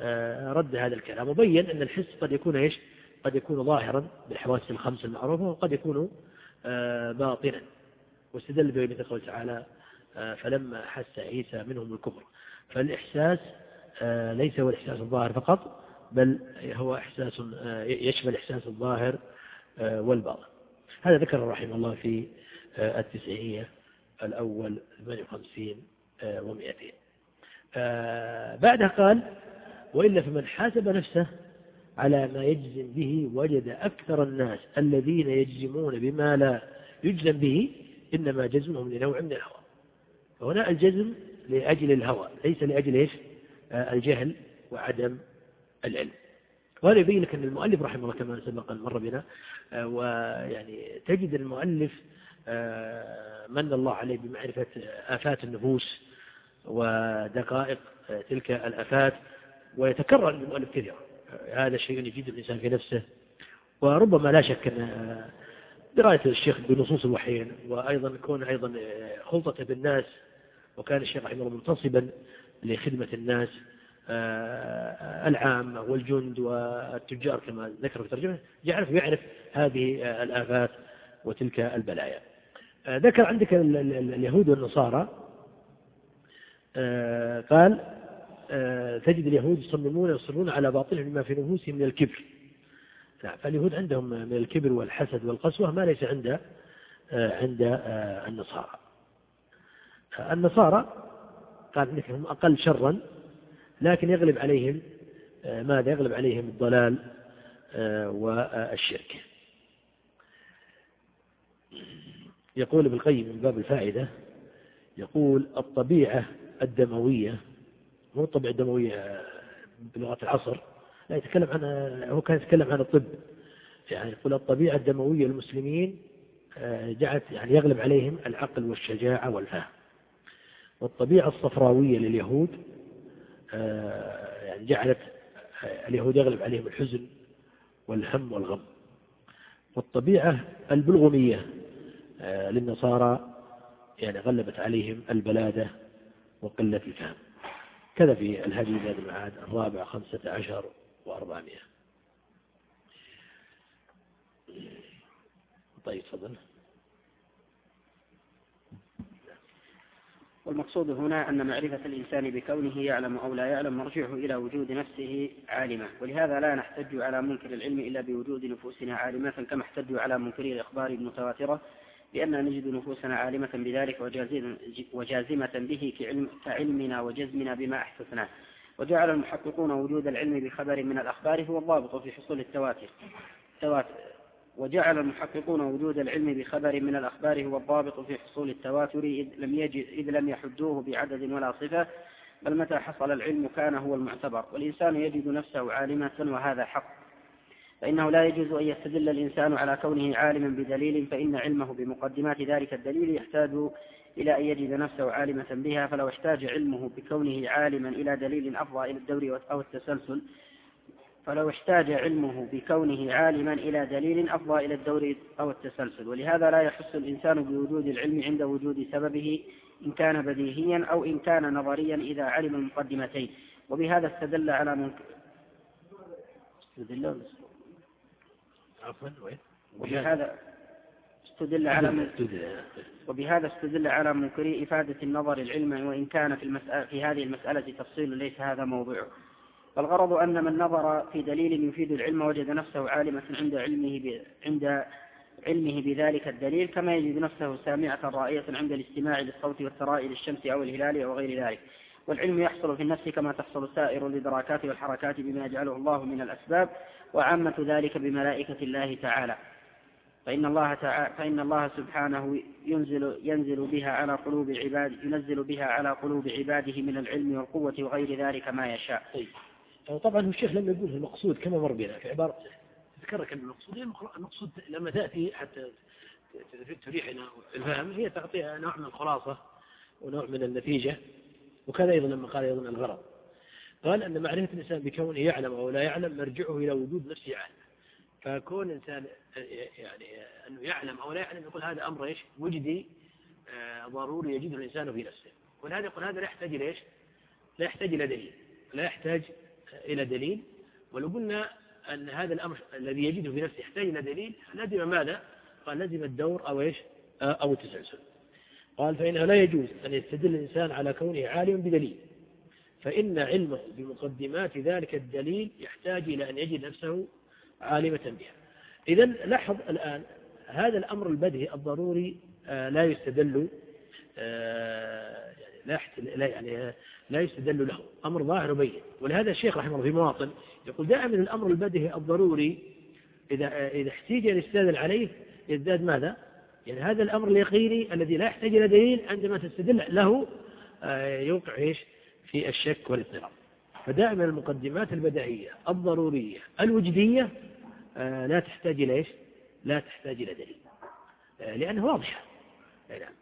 آه، رد هذا الكلام وبين أن الحس قد يكون إيش؟ قد يكون ظاهرا بالحواس الخمس المعروفة وقد يكون آه، باطنا. واستدل بقوله قوله تعالى فلما حس عيسى منهم الكفر. فالإحساس ليس هو الإحساس الظاهر فقط بل هو إحساس يشمل إحساس الظاهر والباطن. هذا ذكر رحمه الله في التسعينية الأول 58 و200 بعدها قال وإلا فمن حاسب نفسه على ما يجزم به وجد أكثر الناس الذين يجزمون بما لا يجزم به إنما جزمهم لنوع من الهوى. فهنا الجزم لأجل الهوى ليس لأجل إيش؟ آه، الجهل وعدم العلم. وهذا يبين لك أن المؤلف رحمه الله كما سبق مر بنا آه، ويعني تجد المؤلف آه، من الله عليه بمعرفة آفات النفوس ودقائق تلك الآفات ويتكرر المؤلف كثيرا. هذا شيء يجيد الإنسان في نفسه وربما لا شك أن دراية الشيخ بنصوص الوحيين وأيضا كون أيضا خلطته بالناس وكان الشيخ رحمه الله منتصبا لخدمة الناس آه، العامة والجند والتجار كما ذكر في الترجمة جعله يعرف هذه الآفات وتلك البلايا. آه، ذكر عندك اليهود والنصارى. آه، قال تجد اليهود يصممون ويصرون على باطلهم بما في نفوسهم من الكبر. نعم فاليهود عندهم من الكبر والحسد والقسوة ما ليس عند عند النصارى. النصارى قال انهم أقل شرا لكن يغلب عليهم آه، ماذا؟ يغلب عليهم الضلال آه، والشرك. يقول ابن القيم من باب الفائدة يقول الطبيعة الدموية مو الطبيعة الدموية بلغة العصر لا يتكلم عن هو كان يتكلم عن الطب. يعني يقول الطبيعة الدموية للمسلمين آه، جعلت يعني يغلب عليهم العقل والشجاعة والفهم. والطبيعة الصفراوية لليهود آه، يعني جعلت اليهود يغلب عليهم الحزن والهم والغم. والطبيعة البلغمية آه، للنصارى يعني غلبت عليهم البلادة وقلة الفهم. كذا في الهدي زاد المعاد الرابع خمسة عشر وأربعمائة. طيب تفضل. والمقصود هنا أن معرفة الإنسان بكونه يعلم أو لا يعلم مرجعه إلى وجود نفسه عالمة. ولهذا لا نحتج على منكر العلم إلا بوجود نفوسنا عالمة كما احتجوا على منكري الإخبار المتواترة بأن نجد نفوسنا عالمة بذلك وجازمة به كعلمنا وجزمنا بما أحسسناه وجعل المحققون وجود العلم بخبر من الأخبار هو الضابط في حصول التواتر. وجعل المحققون وجود العلم بخبر من الأخبار هو الضابط في حصول التواتر إذ لم, يجد إذ لم يحدوه بعدد ولا صفة بل متى حصل العلم كان هو المعتبر. والإنسان يجد نفسه عالمة وهذا حق. فإنه لا يجوز أن يستدل الإنسان على كونه عالما بدليل فإن علمه بمقدمات ذلك الدليل يحتاج إلى أن يجد نفسه عالمة بها. فلو احتاج علمه بكونه عالما إلى دليل أفضى إلى الدور أو التسلسل فلو احتاج علمه بكونه عالما إلى دليل أفضى إلى الدور أو التسلسل. ولهذا لا يحس الإنسان بوجود العلم عند وجود سببه إن كان بديهيا أو إن كان نظريا إذا علم المقدمتين. وبهذا استدل على منكر استدل عفوا وبهذا استدل على وبهذا استدل على منكري إفادة النظر العلم وإن كان في, المسألة في هذه المسألة تفصيل ليس هذا موضوعه فالغرض أن من نظر في دليل يفيد العلم وجد نفسه عالمة عند علمه عند علمه بذلك الدليل كما يجد نفسه سامعة رائية عند الاستماع للصوت والثراء للشمس أو الهلال أو غير ذلك. والعلم يحصل في النفس كما تحصل سائر الإدراكات والحركات بما يجعله الله من الأسباب وعامة ذلك بملائكة الله تعالى فإن الله تعالى فإن الله سبحانه ينزل ينزل بها على قلوب عباد ينزل بها على قلوب عباده من العلم والقوة وغير ذلك ما يشاء. طيب. طبعا الشيخ لم يقول المقصود كما مر بنا في عبارته تذكرك أن المقصود المقصود لما تأتي حتى تريحنا الفهم هي تعطي نوع من الخلاصة ونوع من النتيجة وكذا أيضا لما قال أيضا الغرض. قال أن معرفة الإنسان بكونه يعلم أو لا يعلم مرجعه إلى وجود نفسه عالم فكون إنسان يعني أنه يعلم أو لا يعلم يقول هذا أمر إيش؟ وجدي آه، ضروري يجده الإنسان في نفسه. ولهذا يقول هذا لا يحتاج إلى إيش؟ لا يحتاج إلى دليل. لا يحتاج إلى دليل. ولو قلنا أن هذا الأمر الذي يجده في نفسه يحتاج إلى دليل لزم ماذا؟ قال لزم الدور أو إيش؟ أو التسلسل. قال فإنه لا يجوز أن يستدل الإنسان على كونه عالما بدليل. فإن علمه بمقدمات ذلك الدليل يحتاج إلى أن يجد نفسه عالمة بها. إذا لاحظ الآن هذا الأمر البدهي الضروري آه، لا يستدل آه، يعني لا يعني لا يستدل له. أمر ظاهر وبين. ولهذا الشيخ رحمه الله في مواطن يقول دائما الأمر البدهي الضروري إذا إذا احتيج الاستدلال عليه يزداد ماذا؟ يعني هذا الأمر اليقيني الذي لا يحتاج إلى دليل عندما تستدل له آه، يوقع إيش؟ في الشك والاضطراب. فدائما المقدمات البدهية الضرورية الوجدية آه، لا تحتاج إلى إيش؟ لا تحتاج إلى دليل. آه، لأنها واضحة. نعم.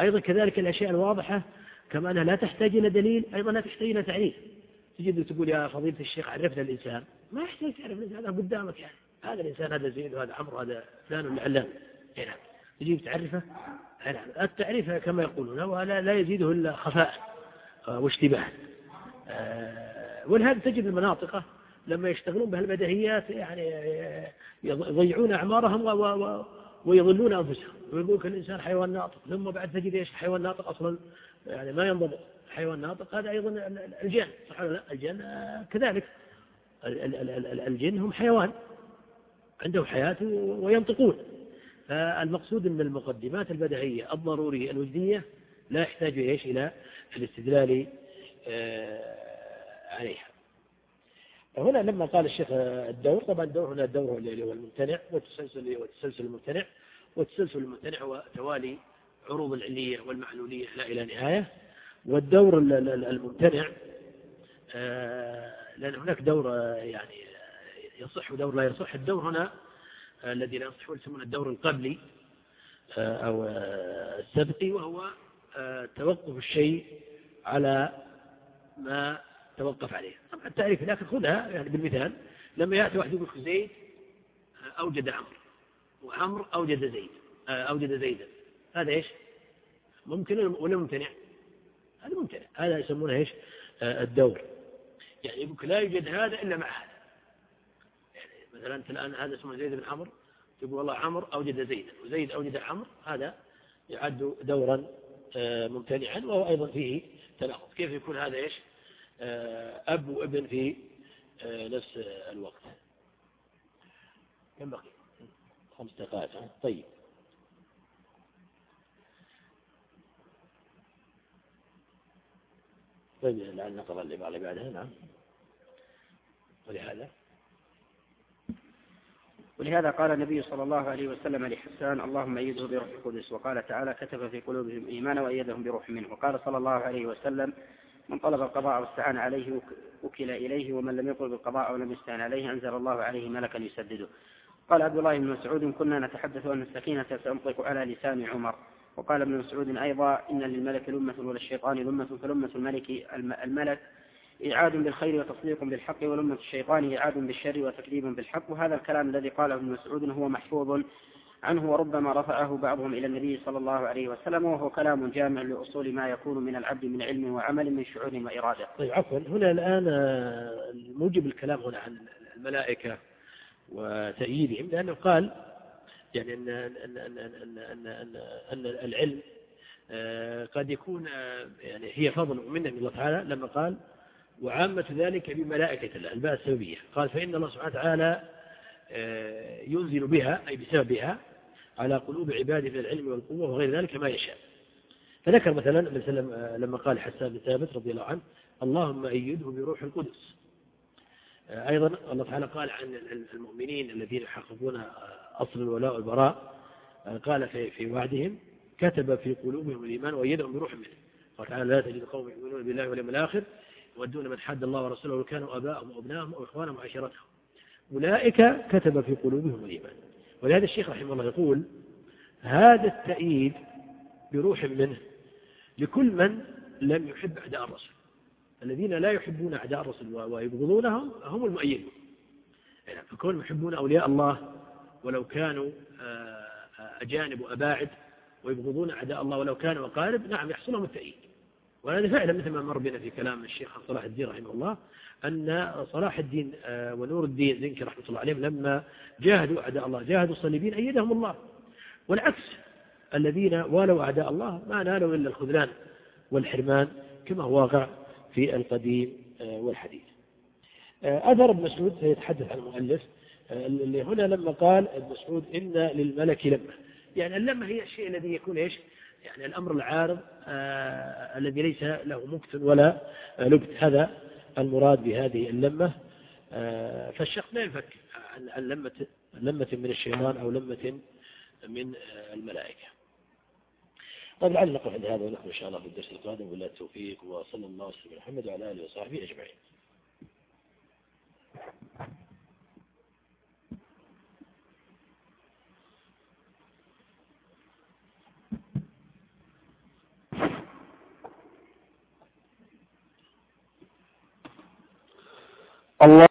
أيضا كذلك الأشياء الواضحة كما أنها لا تحتاج إلى دليل أيضا لا تحتاج إلى تعريف. تجد تقول يا فضيلة الشيخ عرفنا الإنسان. ما يحتاج تعرف الإنسان هذا قدامك يعني. هذا الإنسان هذا زيد وهذا عمرو هذا فلان ولا علان نعم تجيب تعرفه نعم التعريف كما يقولون ولا لا يزيده إلا خفاء آه، واشتباه. آه، ولهذا تجد المناطق لما يشتغلون بهالبدهيات يعني آه، يضيعون أعمارهم ويضلون أنفسهم. ويقول لك الإنسان حيوان ناطق ثم بعد تجد إيش؟ حيوان ناطق أصلا يعني ما ينضبط. حيوان ناطق هذا أيضا الجن صح ولا لا؟ الجن كذلك. الجن هم حيوان عندهم حياة وينطقون. فالمقصود أن المقدمات البدهية الضرورية الوجدية لا يحتاج إيش إلى الاستدلال آه، عليها. هنا لما قال الشيخ الدور طبعا الدور هنا الدور اللي هو الممتنع والتسلسل والتسلسل الممتنع والتسلسل الممتنع هو توالي عروض العلية والمعلولية لا إلى نهاية. والدور الممتنع آه، لأن هناك دور يعني يصح ودور لا يصح. الدور هنا الذي لا يصح يسمونه الدور القبلي آه، أو السبقي وهو توقف الشيء على ما توقف عليه. طبعا التعريف لكن خذها يعني بالمثال لما يأتي واحد يقول زيد أوجد عمرو وعمرو أوجد زيد أوجد زيدا. هذا إيش؟ ممكن ولا ممتنع؟ هذا ممتنع. هذا يسمونه إيش؟ الدور. يعني يقول لا يوجد هذا إلا مع هذا مثلا أنت الآن هذا اسمه زيد بن عمرو تقول والله عمرو أوجد زيدا وزيد أوجد عمرو هذا يعد دورا ممتنعا وهو أيضا فيه تناقض. كيف يكون هذا إيش؟ آه، أب وابن في آه، نفس الوقت. كم بقي؟ خمس دقائق. طيب. طيب لعل نقرأ اللي بعدها نعم. ولهذا. ولهذا قال النبي صلى الله عليه وسلم لحسان اللهم أيده بروح القدس. وقال تعالى كتب في قلوبهم إيمانا وأيدهم بروح منه. وقال صلى الله عليه وسلم من طلب القضاء واستعان عليه وكل إليه ومن لم يطلب القضاء ولم يستعن عليه أنزل الله عليه ملكا يسدده. قال عبد الله بن مسعود كنا نتحدث أن السكينة سأنطق على لسان عمر. وقال ابن مسعود أيضا إن للملك لمة وللشيطان لمة فلمة الملك الملك إعاد بالخير وتصديق بالحق ولمة الشيطان إعاد بالشر وتكذيب بالحق. وهذا الكلام الذي قاله ابن مسعود هو محفوظ عنه وربما رفعه بعضهم إلى النبي صلى الله عليه وسلم وهو كلام جامع لأصول ما يكون من العبد من علم وعمل من شعور وإرادة. طيب عفوا. هنا الآن موجب الكلام هنا عن الملائكة وتأييدهم لأنه قال يعني أن, أن, أن, أن, أن, أن, أن العلم آه، قد يكون آه، يعني هي فضل منه من الله تعالى لما قال وعامة ذلك بملائكة الباء السببية. قال فإن الله سبحانه وتعالى ينزل بها أي بسببها على قلوب عباده من العلم والقوة وغير ذلك ما يشاء. فذكر مثلا مثلا لما قال حسان بن ثابت رضي الله عنه اللهم أيده بروح القدس. أيضا الله تعالى قال عن المؤمنين الذين يحققون أصل الولاء والبراء. قال في, في وعدهم كتب في قلوبهم الإيمان وأيدهم بروح منه. قال تعالى لا تجد قوم يؤمنون بالله واليوم الآخر يودون من حد الله ورسوله ولو كانوا أباءهم وأبنائهم أو إخوانهم وعشيرتهم. أولئك كتب في قلوبهم الإيمان. ولهذا الشيخ رحمه الله يقول هذا التأييد بروح منه لكل من لم يحب أعداء الرسول. الذين لا يحبون أعداء الرسول ويبغضونهم هم المؤيدون. يعني فكون يحبون أولياء الله ولو كانوا آه، أجانب وأباعد ويبغضون أعداء الله ولو كانوا أقارب نعم يحصل لهم التأييد. وهذا فعلا مثل ما مر بنا في كلام الشيخ صلاح الدين رحمه الله أن صلاح الدين آه، ونور الدين زنكي رحمة الله عليهم لما جاهدوا أعداء الله جاهدوا الصليبين أيدهم الله. والعكس الذين والوا أعداء الله ما نالوا إلا الخذلان والحرمان كما هو واقع في القديم آه، والحديث. آه، أثر ابن مسعود سيتحدث عن المؤلف اللي هنا لما قال ابن مسعود إن للملك لمة. يعني اللمة هي الشيء الذي يكون إيش؟ يعني الأمر العارض آه الذي ليس له مكت ولا لبت. هذا المراد بهذه اللمة. آه فالشخص لا ينفك عن لمة, لمة من الشيطان أو لمة من الملائكة. طيب لعل نقف عند هذا ونحن إن شاء الله في الدرس القادم. ولا التوفيق وصلى الله وسلم على محمد وعلى آله وصحبه أجمعين. الله